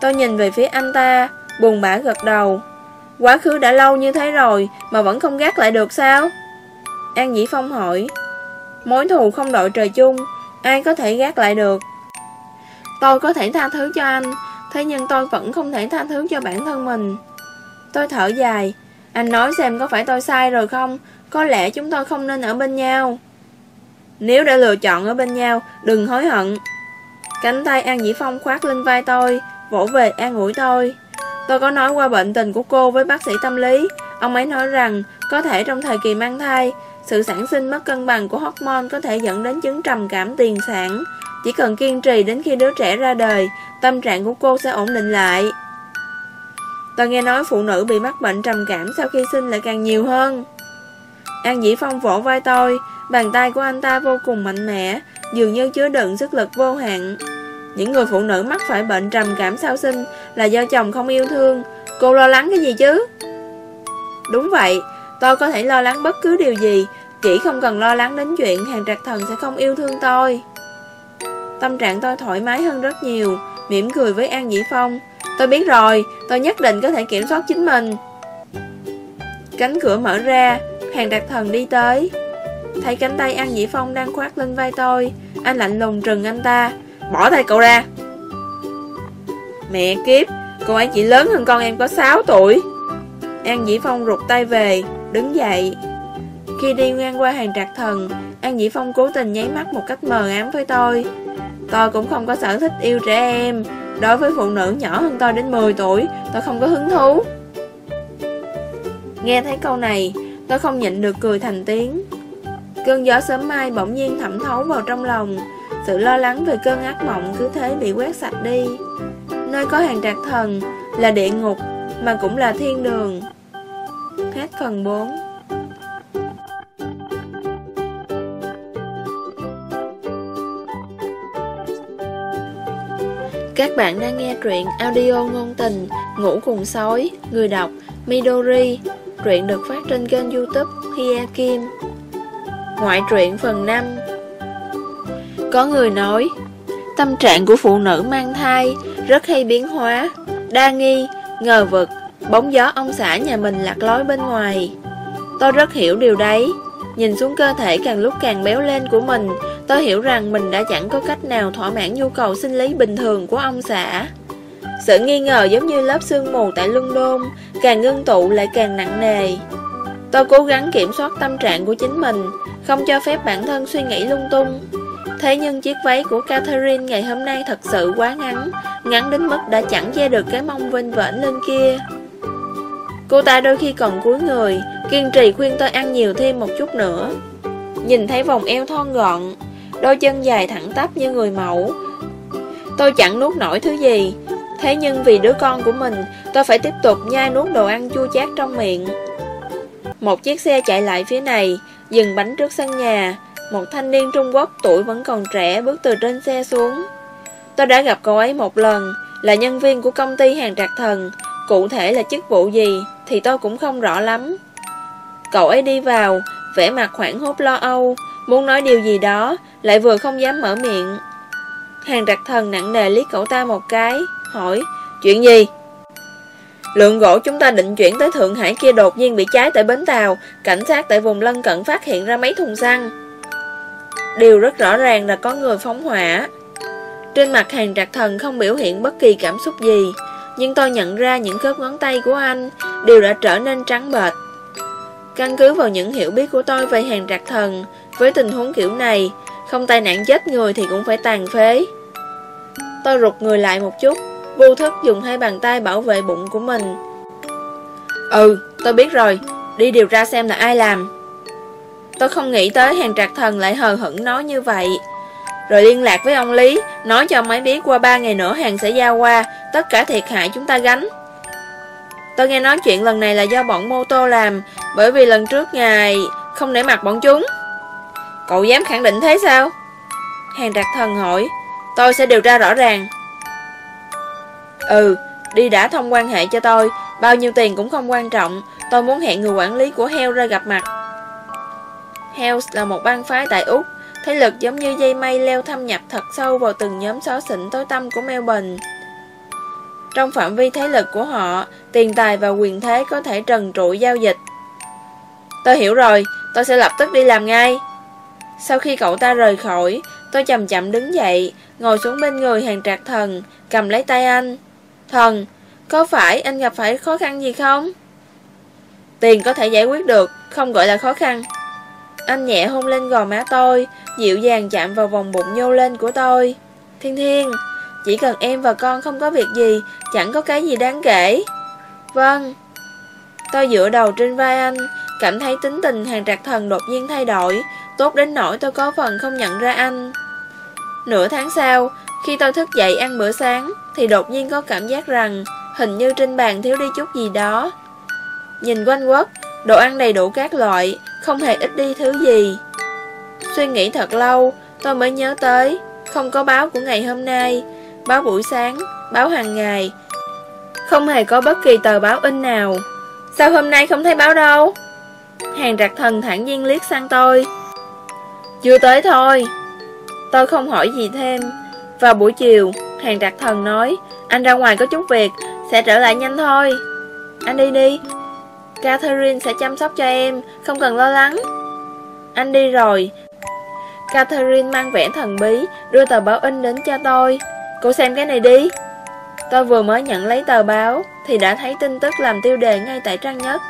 Tôi nhìn về phía anh ta, buồn bã gật đầu. Quá khứ đã lâu như thế rồi mà vẫn không gác lại được sao? An Dĩ Phong hỏi. Mối thù không đội trời chung, ai có thể gác lại được? Tôi có thể tha thứ cho anh, thế nhưng tôi vẫn không thể tha thứ cho bản thân mình. Tôi thở dài, anh nói xem có phải tôi sai rồi không? Có lẽ chúng tôi không nên ở bên nhau. Nếu đã lựa chọn ở bên nhau Đừng hối hận. Cánh tay An Dĩ Phong khoát lên vai tôi Vỗ về an ủi tôi. Tôi có nói qua bệnh tình của cô với bác sĩ tâm lý. Ông ấy nói rằng Có thể trong thời kỳ mang thai Sự sản sinh mất cân bằng của hormone Có thể dẫn đến chứng trầm cảm tiền sản. Chỉ cần kiên trì đến khi đứa trẻ ra đời Tâm trạng của cô sẽ ổn định lại. Tôi nghe nói phụ nữ bị mắc bệnh trầm cảm sau khi sinh lại càng nhiều hơn An Dĩ Phong vỗ vai tôi, bàn tay của anh ta vô cùng mạnh mẽ, dường như chứa đựng sức lực vô hạn. Những người phụ nữ mắc phải bệnh trầm cảm sau sinh là do chồng không yêu thương, cô lo lắng cái gì chứ? Đúng vậy, tôi có thể lo lắng bất cứ điều gì, chỉ không cần lo lắng đến chuyện hàng trạc thần sẽ không yêu thương tôi. Tâm trạng tôi thoải mái hơn rất nhiều, mỉm cười với An Dĩ Phong. Tôi biết rồi, tôi nhất định có thể kiểm soát chính mình. Cánh cửa mở ra, Hàng đặc thần đi tới. Thấy cánh tay An Dĩ Phong đang khoác lên vai tôi Anh lạnh lùng trừng anh ta. Bỏ tay cậu ra. Mẹ kiếp Cô ấy chỉ lớn hơn con em có 6 tuổi. An Dĩ Phong rụt tay về Đứng dậy. Khi đi ngang qua hàng trạc thần An Dĩ Phong cố tình nháy mắt một cách mờ ám với tôi. Tôi cũng không có sở thích yêu trẻ em Đối với phụ nữ nhỏ hơn tôi đến 10 tuổi, Tôi không có hứng thú. Nghe thấy câu này, Tôi không nhịn được cười thành tiếng. Cơn gió sớm mai bỗng nhiên thẩm thấu vào trong lòng. Sự lo lắng về cơn ác mộng cứ thế bị quét sạch đi. Nơi có hàng trạc thần là địa ngục, Mà cũng là thiên đường. Hết phần 4 Các bạn đang nghe truyện audio ngôn tình Ngủ cùng sói Người đọc Midori. Truyện được phát trên kênh youtube Hia Kim. Ngoại truyện phần 5 Có người nói Tâm trạng của phụ nữ mang thai Rất hay biến hóa. Đa nghi, ngờ vực Bóng gió ông xã nhà mình lạc lối bên ngoài. Tôi rất hiểu điều đấy. Nhìn xuống cơ thể càng lúc càng béo lên của mình Tôi hiểu rằng mình đã chẳng có cách nào thỏa mãn nhu cầu sinh lý bình thường của ông xã sự nghi ngờ giống như lớp sương mù tại London, càng ngưng tụ lại càng nặng nề. Tôi cố gắng kiểm soát tâm trạng của chính mình, không cho phép bản thân suy nghĩ lung tung. Thế nhưng chiếc váy của Catherine ngày hôm nay thật sự quá ngắn, ngắn đến mức đã chẳng che được cái mông vinh vễn lên kia. Cô ta đôi khi còn cúi người, kiên trì khuyên tôi ăn nhiều thêm một chút nữa. Nhìn thấy vòng eo thon gọn, đôi chân dài thẳng tắp như người mẫu. Tôi chẳng nuốt nổi thứ gì, Thế nhưng vì đứa con của mình, tôi phải tiếp tục nhai nuốt đồ ăn chua chát trong miệng. Một chiếc xe chạy lại phía này, dừng bánh trước sân nhà. Một thanh niên Trung Quốc tuổi vẫn còn trẻ bước từ trên xe xuống. Tôi đã gặp cậu ấy một lần, là nhân viên của công ty hàng trạc thần. Cụ thể là chức vụ gì thì tôi cũng không rõ lắm. Cậu ấy đi vào, vẻ mặt hoảng hốt lo âu, muốn nói điều gì đó, lại vừa không dám mở miệng. Hàng trạc thần nặng nề liếc cậu ta một cái, hỏi, chuyện gì? Lượng gỗ chúng ta định chuyển tới Thượng Hải kia đột nhiên bị cháy tại bến tàu, cảnh sát tại vùng lân cận phát hiện ra mấy thùng xăng. Điều rất rõ ràng là có người phóng hỏa. Trên mặt hàng trạc thần không biểu hiện bất kỳ cảm xúc gì, nhưng tôi nhận ra những khớp ngón tay của anh đều đã trở nên trắng bệch. Căn cứ vào những hiểu biết của tôi về hàng trạc thần, với tình huống kiểu này, không tai nạn chết người thì cũng phải tàn phế. Tôi rụt người lại một chút, vô thức dùng hai bàn tay bảo vệ bụng của mình. Ừ, tôi biết rồi, đi điều tra xem là ai làm. Tôi không nghĩ tới hàng trạc thần lại hờ hững nói như vậy. Rồi liên lạc với ông Lý, nói cho ông ấy biết qua ba ngày nữa hàng sẽ giao qua, tất cả thiệt hại chúng ta gánh. Tôi nghe nói chuyện lần này là do bọn mô tô làm, bởi vì lần trước ngài không để mặt bọn chúng. Cậu dám khẳng định thế sao? Hàng đặc thần hỏi, tôi sẽ điều tra rõ ràng. Ừ, đi đã thông quan hệ cho tôi, bao nhiêu tiền cũng không quan trọng, tôi muốn hẹn người quản lý của Heo ra gặp mặt. Hells là một bang phái tại Úc, thế lực giống như dây mây leo thâm nhập thật sâu vào từng nhóm xó xỉnh tối tâm của Melbourne. Trong phạm vi thế lực của họ, tiền tài và quyền thế có thể trần trụi giao dịch. Tôi hiểu rồi, tôi sẽ lập tức đi làm ngay. Sau khi cậu ta rời khỏi, tôi chậm chậm đứng dậy, ngồi xuống bên người hàng trạc thần, cầm lấy tay anh. Thần, có phải anh gặp phải khó khăn gì không? Tiền có thể giải quyết được, không gọi là khó khăn. Anh nhẹ hôn lên gò má tôi, dịu dàng chạm vào vòng bụng nhô lên của tôi. Thiên Thiên, chỉ cần em và con không có việc gì, chẳng có cái gì đáng kể. Vâng. Tôi dựa đầu trên vai anh, cảm thấy tính tình hàng trạc thần đột nhiên thay đổi, tốt đến nỗi tôi có phần không nhận ra anh. Nửa tháng sau, khi tôi thức dậy ăn bữa sáng, thì đột nhiên có cảm giác rằng hình như trên bàn thiếu đi chút gì đó. Nhìn quanh quất, đồ ăn đầy đủ các loại, không hề ít đi thứ gì. Suy nghĩ thật lâu, tôi mới nhớ tới, không có báo của ngày hôm nay, báo buổi sáng, báo hàng ngày. Không hề có bất kỳ tờ báo in nào. Sao hôm nay không thấy báo đâu? Hàng trạc thần thản nhiên liếc sang tôi. Chưa tới thôi. Tôi không hỏi gì thêm. Vào buổi chiều, hàng trạc thần nói, anh ra ngoài có chút việc, sẽ trở lại nhanh thôi. Anh đi đi, Catherine sẽ chăm sóc cho em, không cần lo lắng. Anh đi rồi. Catherine mang vẻ thần bí, đưa tờ báo in đến cho tôi. Cô xem cái này đi. Tôi vừa mới nhận lấy tờ báo, thì đã thấy tin tức làm tiêu đề ngay tại trang nhất.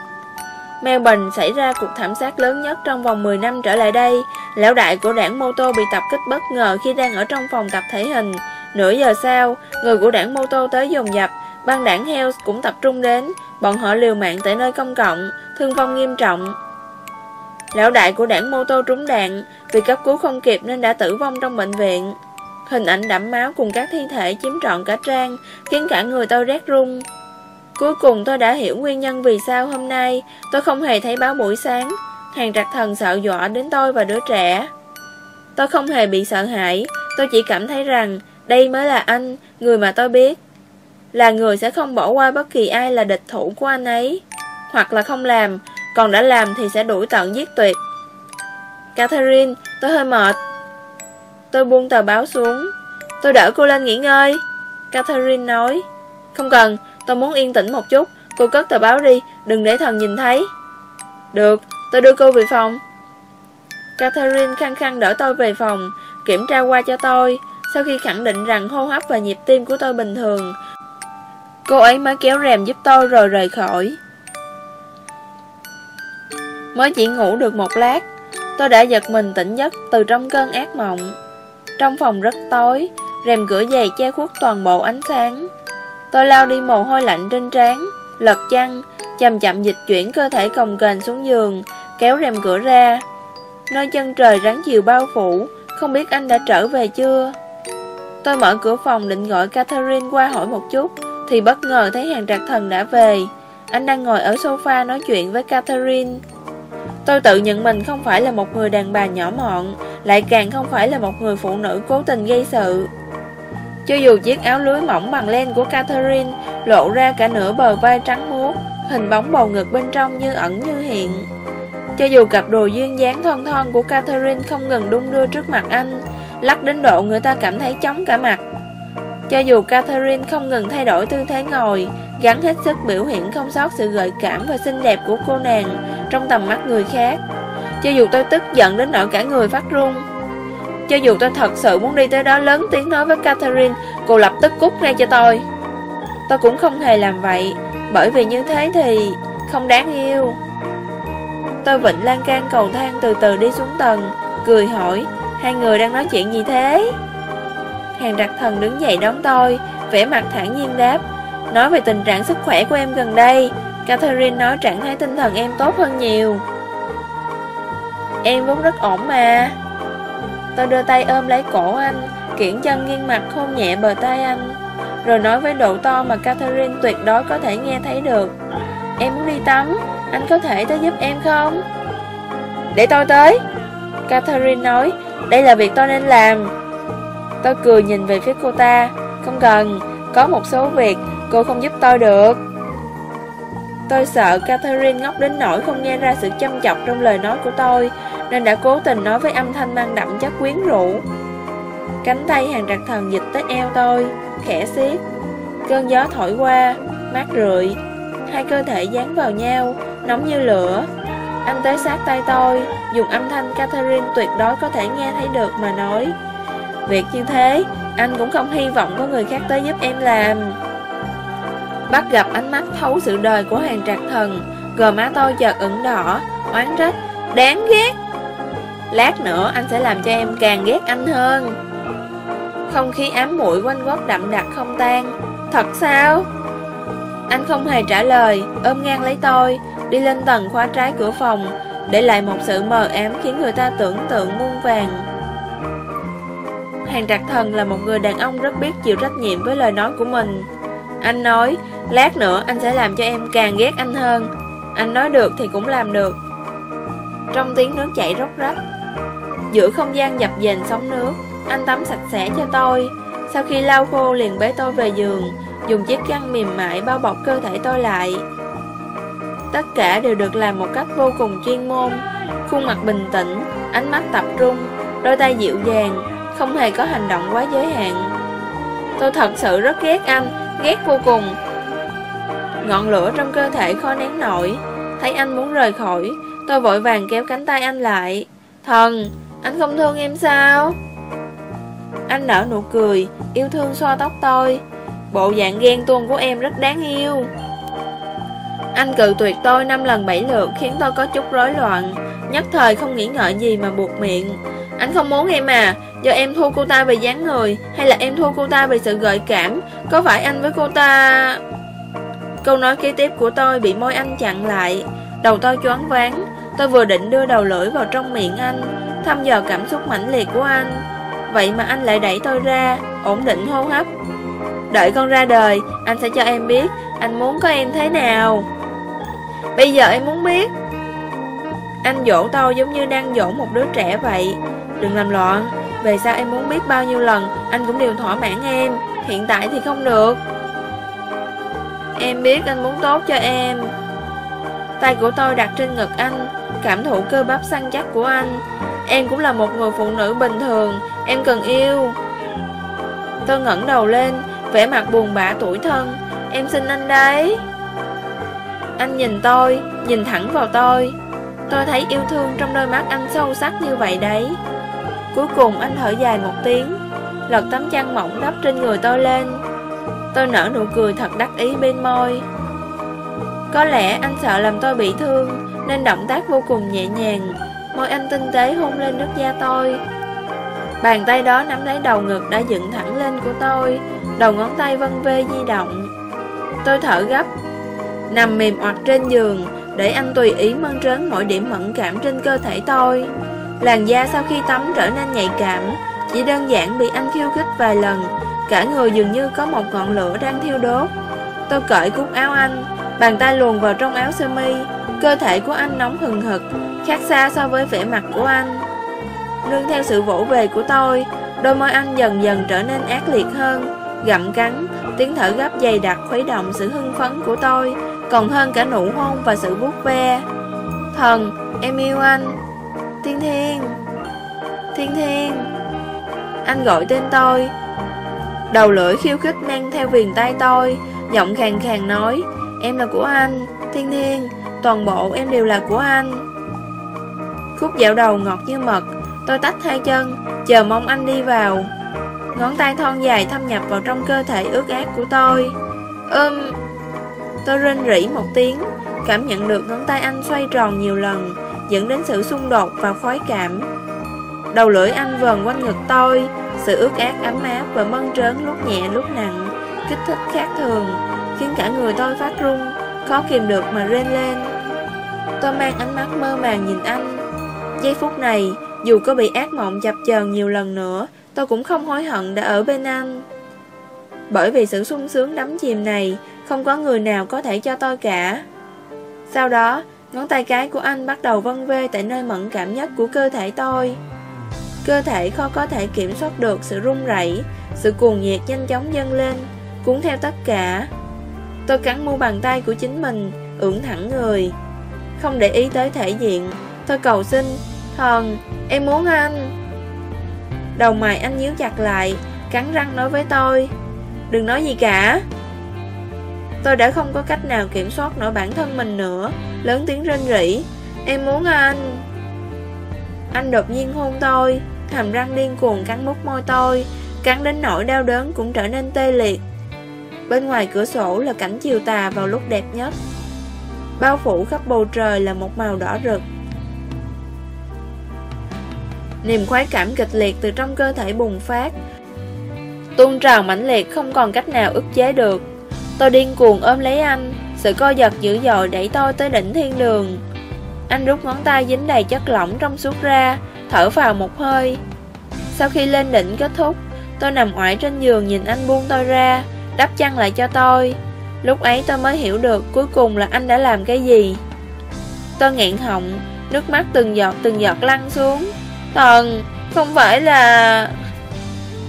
Melbourne xảy ra cuộc thảm sát lớn nhất trong vòng 10 năm trở lại đây. Lão đại của đảng mô tô bị tập kích bất ngờ khi đang ở trong phòng tập thể hình. Nửa giờ sau, người của đảng mô tô tới dồn dập, băng đảng Hells cũng tập trung đến, Bọn họ liều mạng tại nơi công cộng, thương vong nghiêm trọng. Lão đại của đảng mô tô trúng đạn, vì cấp cứu không kịp nên đã tử vong trong bệnh viện. Hình ảnh đẫm máu cùng các thi thể chiếm trọn cả trang, khiến cả người tôi rét run. Cuối cùng tôi đã hiểu nguyên nhân vì sao hôm nay tôi không hề thấy báo buổi sáng. Hàng trạc thần sợ dọa đến tôi và đứa trẻ. Tôi không hề bị sợ hãi, tôi chỉ cảm thấy rằng đây mới là anh, người mà tôi biết là người sẽ không bỏ qua bất kỳ ai là địch thủ của anh ấy. Hoặc là không làm, còn đã làm thì sẽ đuổi tận giết tuyệt. Catherine, tôi hơi mệt. Tôi buông tờ báo xuống. Tôi đỡ cô lên nghỉ ngơi. Catherine nói. Không cần, tôi muốn yên tĩnh một chút. Cô cất tờ báo đi, đừng để thần nhìn thấy. Được, tôi đưa cô về phòng. Catherine khăng khăng đỡ tôi về phòng, kiểm tra qua cho tôi. Sau khi khẳng định rằng hô hấp và nhịp tim của tôi bình thường, Cô ấy mới kéo rèm giúp tôi rồi rời khỏi Mới chỉ ngủ được một lát Tôi đã giật mình tỉnh giấc từ trong cơn ác mộng Trong phòng rất tối Rèm cửa dày che khuất toàn bộ ánh sáng Tôi lao đi mồ hôi lạnh trên trán, Lật chăn, Chậm chậm dịch chuyển cơ thể cồng kềnh xuống giường, Kéo rèm cửa ra. Nơi chân trời rắn chiều bao phủ, Không biết anh đã trở về chưa? Tôi mở cửa phòng định gọi Catherine qua hỏi một chút, thì bất ngờ thấy hàng trạc thần đã về. Anh đang ngồi ở sofa nói chuyện với Catherine. Tôi tự nhận mình không phải là một người đàn bà nhỏ mọn, Lại càng không phải là một người phụ nữ cố tình gây sự. Cho dù chiếc áo lưới mỏng bằng len của Catherine lộ ra cả nửa bờ vai trắng muốt, hình bóng bầu ngực bên trong như ẩn như hiện. Cho dù cặp đồ duyên dáng thon thon của Catherine không ngừng đung đưa trước mặt anh, lắc đến độ người ta cảm thấy chóng cả mặt. Cho dù Catherine không ngừng thay đổi tư thế ngồi, gắn hết sức biểu hiện không sót sự gợi cảm và xinh đẹp của cô nàng trong tầm mắt người khác. Cho dù tôi tức giận đến nỗi cả người phát run, cho dù tôi thật sự muốn đi tới đó lớn tiếng nói với Catherine, cô lập tức cút ngay cho tôi. Tôi cũng không hề làm vậy, bởi vì như thế thì không đáng yêu. Tôi vịnh lan can cầu thang từ từ đi xuống tầng, cười hỏi, hai người đang nói chuyện gì thế? Hàng đặc thần đứng dậy đón tôi, vẻ mặt thản nhiên đáp, nói về tình trạng sức khỏe của em gần đây. Catherine nói trạng thái tinh thần em tốt hơn nhiều. Em vốn rất ổn mà. Tôi đưa tay ôm lấy cổ anh, kiển chân nghiêng mặt hôn nhẹ bờ tay anh, rồi nói với độ to mà Catherine tuyệt đối có thể nghe thấy được. Em muốn đi tắm, anh có thể tới giúp em không? Để tôi tới. Catherine nói, đây là việc tôi nên làm. Tôi cười nhìn về phía cô ta, không cần, có một số việc cô không giúp tôi được. Tôi sợ Catherine ngốc đến nỗi không nghe ra sự chăm chọc trong lời nói của tôi, nên đã cố tình nói với âm thanh mang đậm chất quyến rũ. Cánh tay hàng trạc thần dịch tới eo tôi, khẽ xiết. Cơn gió thổi qua, mát rượi, hai cơ thể dán vào nhau, nóng như lửa. Anh tới sát tay tôi, dùng âm thanh Catherine tuyệt đối có thể nghe thấy được mà nói. Việc như thế, anh cũng không hy vọng có người khác tới giúp em làm. Bắt gặp ánh mắt thấu sự đời của hàng trạc thần, gò má tôi chợt ửng đỏ, oán trách, đáng ghét. Lát nữa anh sẽ làm cho em càng ghét anh hơn. Không khí ám muội quanh quất đậm đặc không tan. Thật sao? Anh không hề trả lời, Ôm ngang lấy tôi, Đi lên tầng khóa trái cửa phòng, Để lại một sự mờ ám khiến người ta tưởng tượng muôn vàng. Hàng trạc thần là một người đàn ông rất biết chịu trách nhiệm với lời nói của mình. Anh nói, Lát nữa anh sẽ làm cho em càng ghét anh hơn. Anh nói được thì cũng làm được. Trong tiếng nước chảy róc rách. Giữa không gian dập dềnh sóng nước, Anh tắm sạch sẽ cho tôi. Sau khi lau khô liền bế tôi về giường, Dùng chiếc khăn mềm mại bao bọc cơ thể tôi lại. Tất cả đều được làm một cách vô cùng chuyên môn. Khuôn mặt bình tĩnh, Ánh mắt tập trung, Đôi tay dịu dàng, Không hề có hành động quá giới hạn. Tôi thật sự rất ghét anh, Ghét vô cùng. Ngọn lửa trong cơ thể khó nén nổi, Thấy anh muốn rời khỏi Tôi vội vàng kéo cánh tay anh lại Thần anh không thương em sao? Anh nở nụ cười, yêu thương xoa tóc tôi. Bộ dạng ghen tuông của em rất đáng yêu. Anh cự tuyệt tôi năm lần bảy lượt khiến tôi có chút rối loạn. Nhất thời không nghĩ ngợi gì mà buộc miệng. Anh không muốn em à, do em thua cô ta về dáng người, hay là em thua cô ta về sự gợi cảm, có phải anh với cô ta... Câu nói kế tiếp của tôi bị môi anh chặn lại, đầu tôi choáng váng, tôi vừa định đưa đầu lưỡi vào trong miệng anh, thăm dò cảm xúc mãnh liệt của anh. Vậy mà anh lại đẩy tôi ra Ổn định hô hấp. Đợi con ra đời Anh sẽ cho em biết Anh muốn có em thế nào. Bây giờ em muốn biết. Anh dỗ tôi giống như đang dỗ một đứa trẻ vậy. Đừng làm loạn Về sau em muốn biết bao nhiêu lần Anh cũng đều thỏa mãn em. Hiện tại thì không được. Em biết anh muốn tốt cho em. Tay của tôi đặt trên ngực anh Cảm thụ cơ bắp săn chắc của anh. Em cũng là một người phụ nữ bình thường, Em cần yêu. Tôi ngẩng đầu lên, vẻ mặt buồn bã tuổi thân. Em xin anh đấy. Anh nhìn tôi, Nhìn thẳng vào tôi. Tôi thấy yêu thương trong đôi mắt anh sâu sắc như vậy đấy. Cuối cùng anh thở dài một tiếng, Lật tấm chăn mỏng đắp trên người tôi lên. Tôi nở nụ cười thật đắc ý bên môi. Có lẽ anh sợ làm tôi bị thương nên động tác vô cùng nhẹ nhàng. Môi anh tinh tế hôn lên nước da tôi. Bàn tay đó nắm lấy đầu ngực đã dựng thẳng lên của tôi. Đầu ngón tay vân vê di động. Tôi thở gấp, Nằm mềm oặt trên giường, Để anh tùy ý mân trớn mọi điểm mẫn cảm trên cơ thể tôi. Làn da sau khi tắm trở nên nhạy cảm, Chỉ đơn giản bị anh khiêu khích vài lần. Cả người dường như có một ngọn lửa đang thiêu đốt. Tôi cởi cúc áo anh, Bàn tay luồn vào trong áo sơ mi Cơ thể của anh nóng hừng hực Khác xa so với vẻ mặt của anh. Nương theo sự vỗ về của tôi Đôi môi anh dần dần trở nên ác liệt hơn Gặm cắn Tiếng thở gấp dày đặc khuấy động sự hưng phấn của tôi Còn hơn cả nụ hôn và sự vuốt ve. Thần, em yêu anh. Thiên Thiên Thiên Thiên. Anh gọi tên tôi. Đầu lưỡi khiêu khích mang theo viền tay tôi Giọng khàn khàn nói Em là của anh Thiên Thiên. Toàn bộ em đều là của anh. Khúc dạo đầu ngọt như mật Tôi tách hai chân Chờ mong anh đi vào. Ngón tay thon dài thâm nhập vào trong cơ thể ướt át của tôi. Ưm um, Tôi rên rỉ một tiếng Cảm nhận được ngón tay anh xoay tròn nhiều lần Dẫn đến sự xung đột và khoái cảm. Đầu lưỡi anh vờn quanh ngực tôi Sự ướt át ấm áp và mơn trớn lúc nhẹ lúc nặng Kích thích khác thường Khiến cả người tôi phát run Khó kìm được mà rên lên. Tôi mang ánh mắt mơ màng nhìn anh. Giây phút này, Dù có bị ác mộng chập chờn nhiều lần nữa, Tôi cũng không hối hận đã ở bên anh. Bởi vì sự sung sướng đắm chìm này, Không có người nào có thể cho tôi cả. Sau đó, Ngón tay cái của anh bắt đầu vân vê Tại nơi mẫn cảm nhất của cơ thể tôi. Cơ thể khó có thể kiểm soát được sự run rẩy, Sự cuồng nhiệt nhanh chóng dâng lên, Cuốn theo tất cả. Tôi cắn mu bàn tay của chính mình, ưỡn thẳng người. Không để ý tới thể diện. Tôi cầu xin. Thần, em muốn anh. Đầu mày anh nhíu chặt lại Cắn răng nói với tôi. Đừng nói gì cả. Tôi đã không có cách nào kiểm soát nổi bản thân mình nữa. Lớn tiếng rên rỉ. Em muốn anh. Anh đột nhiên hôn tôi Hàm răng điên cuồng cắn mút môi tôi Cắn đến nỗi đau đớn cũng trở nên tê liệt. Bên ngoài cửa sổ là cảnh chiều tà vào lúc đẹp nhất. Bao phủ khắp bầu trời là một màu đỏ rực. Niềm khoái cảm kịch liệt từ trong cơ thể bùng phát. Tuôn trào mãnh liệt không còn cách nào ức chế được. Tôi điên cuồng ôm lấy anh, Sự co giật dữ dội đẩy tôi tới đỉnh thiên đường. Anh rút ngón tay dính đầy chất lỏng trong suốt ra, Thở vào một hơi. Sau khi lên đỉnh kết thúc, Tôi nằm oải trên giường nhìn anh buông tôi ra, Đắp chăn lại cho tôi. Lúc ấy tôi mới hiểu được cuối cùng là anh đã làm cái gì. Tôi nghẹn họng Nước mắt từng giọt từng giọt lăn xuống. Thần, không phải là...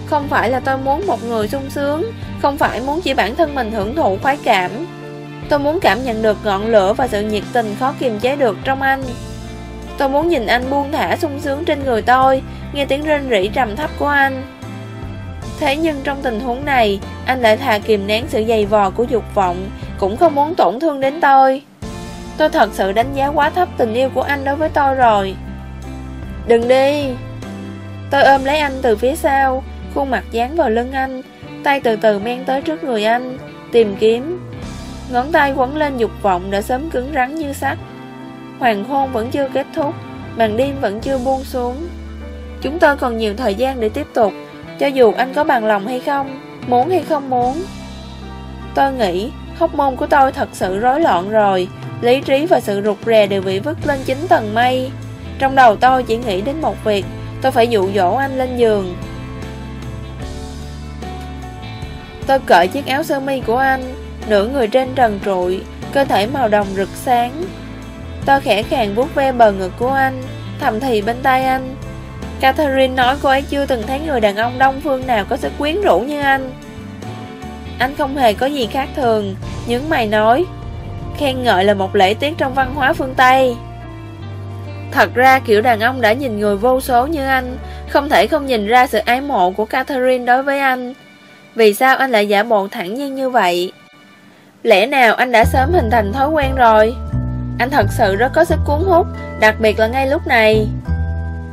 Không phải là tôi muốn một người sung sướng Không phải muốn chỉ bản thân mình hưởng thụ khoái cảm. Tôi muốn cảm nhận được ngọn lửa và sự nhiệt tình khó kiềm chế được trong anh. Tôi muốn nhìn anh buông thả sung sướng trên người tôi Nghe tiếng rên rỉ trầm thấp của anh. Thế nhưng trong tình huống này, Anh lại thà kìm nén sự dày vò của dục vọng, Cũng không muốn tổn thương đến tôi. Tôi thật sự đánh giá quá thấp tình yêu của anh đối với tôi rồi. Đừng đi. Tôi ôm lấy anh từ phía sau, Khuôn mặt dán vào lưng anh, Tay từ từ men tới trước người anh, Tìm kiếm. Ngón tay quấn lên dục vọng đã sớm cứng rắn như sắt. Hoàng hôn vẫn chưa kết thúc, Màn đêm vẫn chưa buông xuống. Chúng tôi còn nhiều thời gian để tiếp tục. Cho dù anh có bằng lòng hay không, Muốn hay không muốn. Tôi nghĩ Hóc môn của tôi thật sự rối loạn rồi. Lý trí và sự rụt rè đều bị vứt lên chính tầng mây. Trong đầu tôi chỉ nghĩ đến một việc, Tôi phải dụ dỗ anh lên giường. Tôi cởi chiếc áo sơ mi của anh, Nửa người trên trần trụi, Cơ thể màu đồng rực sáng. Tôi khẽ khàng vuốt ve bờ ngực của anh, Thầm thì bên tay anh. Catherine nói cô ấy chưa từng thấy người đàn ông đông phương nào có sức quyến rũ như anh. Anh không hề có gì khác thường, Những mày nói, Khen ngợi là một lễ tiết trong văn hóa phương Tây. Thật ra kiểu đàn ông đã nhìn người vô số như anh, Không thể không nhìn ra sự ái mộ của Catherine đối với anh. Vì sao anh lại giả bộ thẳng nhiên như vậy? Lẽ nào anh đã sớm hình thành thói quen rồi? Anh thật sự rất có sức cuốn hút, Đặc biệt là ngay lúc này.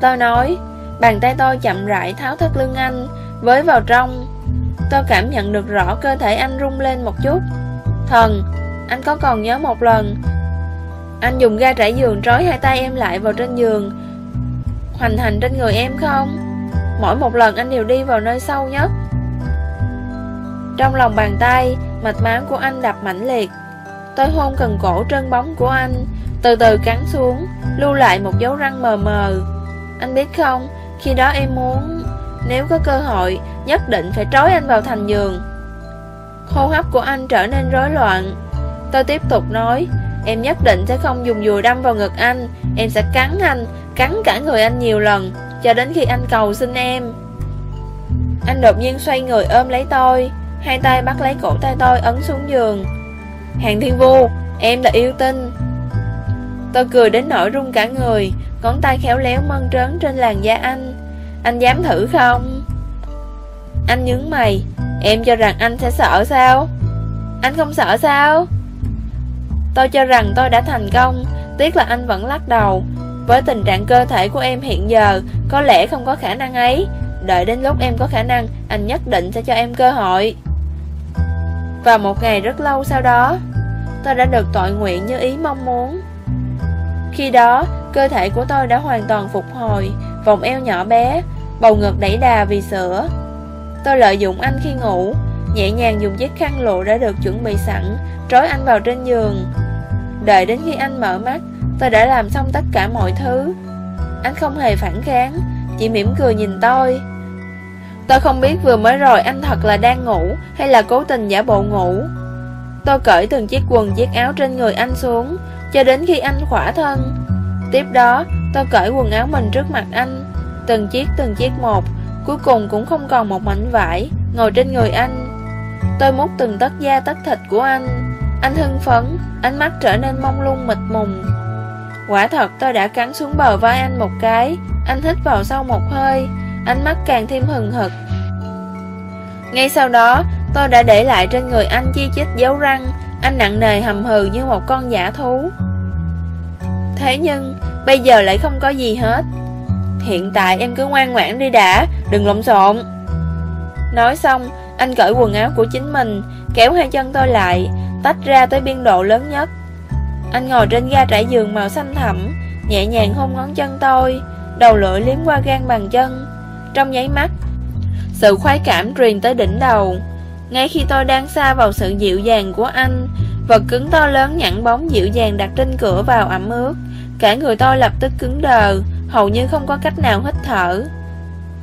Tôi nói Bàn tay tôi chậm rãi tháo thắt lưng anh, Với vào trong. Tôi cảm nhận được rõ cơ thể anh rung lên một chút. Thần, Anh có còn nhớ một lần? Anh dùng ga trải giường trói hai tay em lại vào trên giường. Hoành hành trên người em không? Mỗi một lần anh đều đi vào nơi sâu nhất. Trong lòng bàn tay, Mạch máu của anh đập mãnh liệt. Tôi hôn cần cổ trơn bóng của anh, Từ từ cắn xuống, Lưu lại một dấu răng mờ mờ. Anh biết không khi đó em muốn, Nếu có cơ hội, Nhất định phải trói anh vào thành giường Khô hấp của anh trở nên rối loạn. Tôi tiếp tục nói, Em nhất định sẽ không dùng dùi đâm vào ngực anh. Em sẽ cắn anh, Cắn cả người anh nhiều lần, Cho đến khi anh cầu xin em. Anh đột nhiên xoay người ôm lấy tôi, Hai tay bắt lấy cổ tay tôi ấn xuống giường. Hàng thiên vu, Em là yêu tinh. Tôi cười đến nỗi run cả người, Ngón tay khéo léo mơn trớn trên làn da anh. Anh dám thử không? Anh nhướng mày Em cho rằng anh sẽ sợ sao? Anh không sợ sao? Tôi cho rằng tôi đã thành công Tiếc là anh vẫn lắc đầu Với tình trạng cơ thể của em hiện giờ, Có lẽ không có khả năng ấy Đợi đến lúc em có khả năng, Anh nhất định sẽ cho em cơ hội Và một ngày rất lâu sau đó, Tôi đã được tội nguyện như ý mong muốn khi đó, Cơ thể của tôi đã hoàn toàn phục hồi, Vòng eo nhỏ bé, Bầu ngực đẩy đà vì sữa. Tôi lợi dụng anh khi ngủ, Nhẹ nhàng dùng chiếc khăn lụa đã được chuẩn bị sẵn, Trói anh vào trên giường. Đợi đến khi anh mở mắt, Tôi đã làm xong tất cả mọi thứ. Anh không hề phản kháng, Chỉ mỉm cười nhìn tôi. Tôi không biết vừa mới rồi anh thật là đang ngủ Hay là cố tình giả bộ ngủ. Tôi cởi từng chiếc quần, chiếc áo trên người anh xuống cho đến khi anh khỏa thân. Tiếp đó, tôi cởi quần áo mình trước mặt anh. Từng chiếc từng chiếc một. Cuối cùng cũng không còn một mảnh vải. Ngồi trên người anh. Tôi mút từng tất da tất thịt của anh. Anh hưng phấn, Ánh mắt trở nên mông lung, mịt mùng. Quả thật, tôi đã cắn xuống bờ vai anh một cái. Anh hít vào sâu một hơi. Ánh mắt càng thêm hừng hực. Ngay sau đó, Tôi đã để lại trên người anh chi chít dấu răng. Anh nặng nề hầm hừ như một con giả thú. Thế nhưng, Bây giờ lại không có gì hết. Hiện tại em cứ ngoan ngoãn đi đã, Đừng lộn xộn. Nói xong, Anh cởi quần áo của chính mình, Kéo hai chân tôi lại, Tách ra tới biên độ lớn nhất. Anh ngồi trên ga trải giường màu xanh thẳm, Nhẹ nhàng hôn ngón chân tôi, Đầu lưỡi liếm qua gan bàn chân. Trong nháy mắt, Sự khoái cảm truyền tới đỉnh đầu. Ngay khi tôi đang xa vào sự dịu dàng của anh, Vật cứng to lớn nhẵn bóng dịu dàng đặt trên cửa vào ẩm ướt. Cả người tôi lập tức cứng đờ, Hầu như không có cách nào hít thở.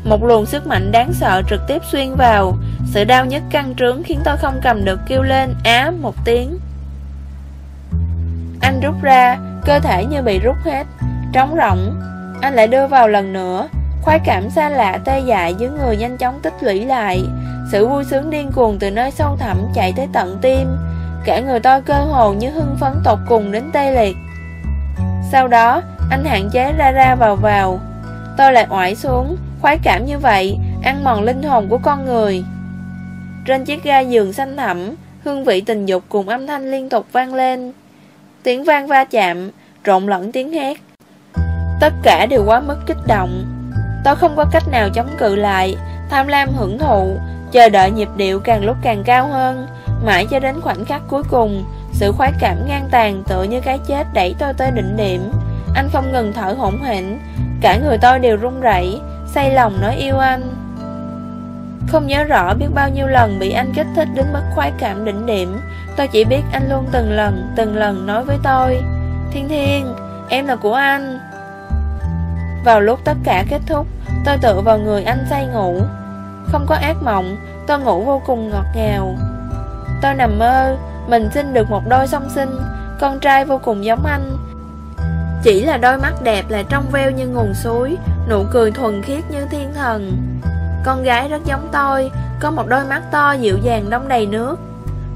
Một luồng sức mạnh đáng sợ trực tiếp xuyên vào. Sự đau nhức căng trướng khiến tôi không cầm được kêu lên á một tiếng. Anh rút ra, Cơ thể như bị rút hết, Trống rỗng. Anh lại đưa vào lần nữa. Khoái cảm xa lạ tê dại dưới người nhanh chóng tích lũy lại Sự vui sướng điên cuồng từ nơi sâu thẳm chạy tới tận tim Cả người tôi cơ hồ như hưng phấn tột cùng đến tê liệt sau đó, anh hạn chế ra ra vào vào. Tôi lại oải xuống, khoái cảm như vậy, ăn mòn linh hồn của con người. Trên chiếc ga giường xanh thẳm, hương vị tình dục cùng âm thanh liên tục vang lên. Tiếng vang va chạm, trộn lẫn tiếng hét. Tất cả đều quá mức kích động. Tôi không có cách nào chống cự lại, tham lam hưởng thụ, chờ đợi nhịp điệu càng lúc càng cao hơn, mãi cho đến khoảnh khắc cuối cùng, sự khoái cảm ngang tàn tựa như cái chết đẩy tôi tới đỉnh điểm. Anh không ngừng thở hổn hển Cả người tôi đều run rẩy Say lòng nói yêu anh. Không nhớ rõ biết bao nhiêu lần bị anh kích thích đến mức khoái cảm đỉnh điểm. Tôi chỉ biết anh luôn từng lần, từng lần nói với tôi Thiên Thiên, em là của anh. Vào lúc tất cả kết thúc, Tôi tựa vào người anh say ngủ. Không có ác mộng, Tôi ngủ vô cùng ngọt ngào. Tôi nằm mơ, mình sinh được một đôi song sinh, Con trai vô cùng giống anh. Chỉ là đôi mắt đẹp là trong veo như nguồn suối, Nụ cười thuần khiết như thiên thần. Con gái rất giống tôi, Có một đôi mắt to dịu dàng đong đầy nước.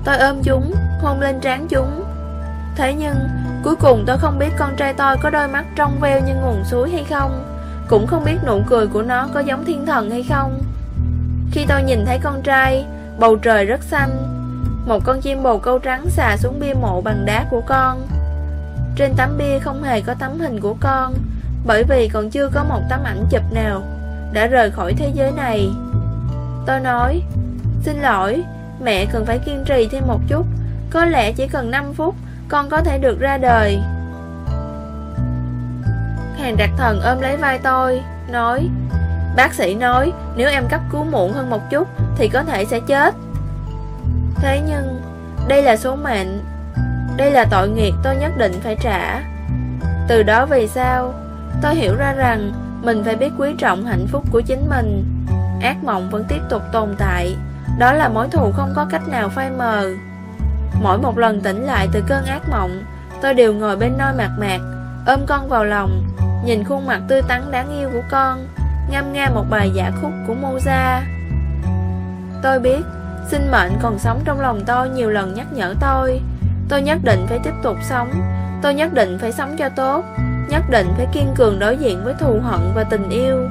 Tôi ôm chúng, Hôn lên trán chúng. Thế nhưng cuối cùng tôi không biết con trai tôi có đôi mắt trong veo như nguồn suối hay không. Cũng không biết nụ cười của nó có giống thiên thần hay không. Khi tôi nhìn thấy con trai, Bầu trời rất xanh. Một con chim bồ câu trắng xà xuống bia mộ bằng đá của con. Trên tấm bia không hề có tấm hình của con, Bởi vì còn chưa có một tấm ảnh chụp nào Đã rời khỏi thế giới này. Tôi nói, Xin lỗi, Mẹ cần phải kiên trì thêm một chút, Có lẽ chỉ cần 5 phút con có thể được ra đời. Hàng đặc thần ôm lấy vai tôi, Nói, Bác sĩ nói, Nếu em cấp cứu muộn hơn một chút Thì có thể sẽ chết. Thế nhưng, Đây là số mệnh, Đây là tội nghiệp tôi nhất định phải trả. Từ đó về sau Tôi hiểu ra rằng Mình phải biết quý trọng hạnh phúc của chính mình. Ác mộng vẫn tiếp tục tồn tại, Đó là mối thù không có cách nào phai mờ. Mỗi một lần tỉnh lại từ cơn ác mộng Tôi đều ngồi bên nôi mạc mạc Ôm con vào lòng Nhìn khuôn mặt tươi tắn đáng yêu của con Ngâm nga một bài giả khúc của Moza Tôi biết, sinh mệnh còn sống trong lòng tôi nhiều lần nhắc nhở tôi. Tôi nhất định phải tiếp tục sống, tôi nhất định phải sống cho tốt, nhất định phải kiên cường đối diện với thù hận và tình yêu.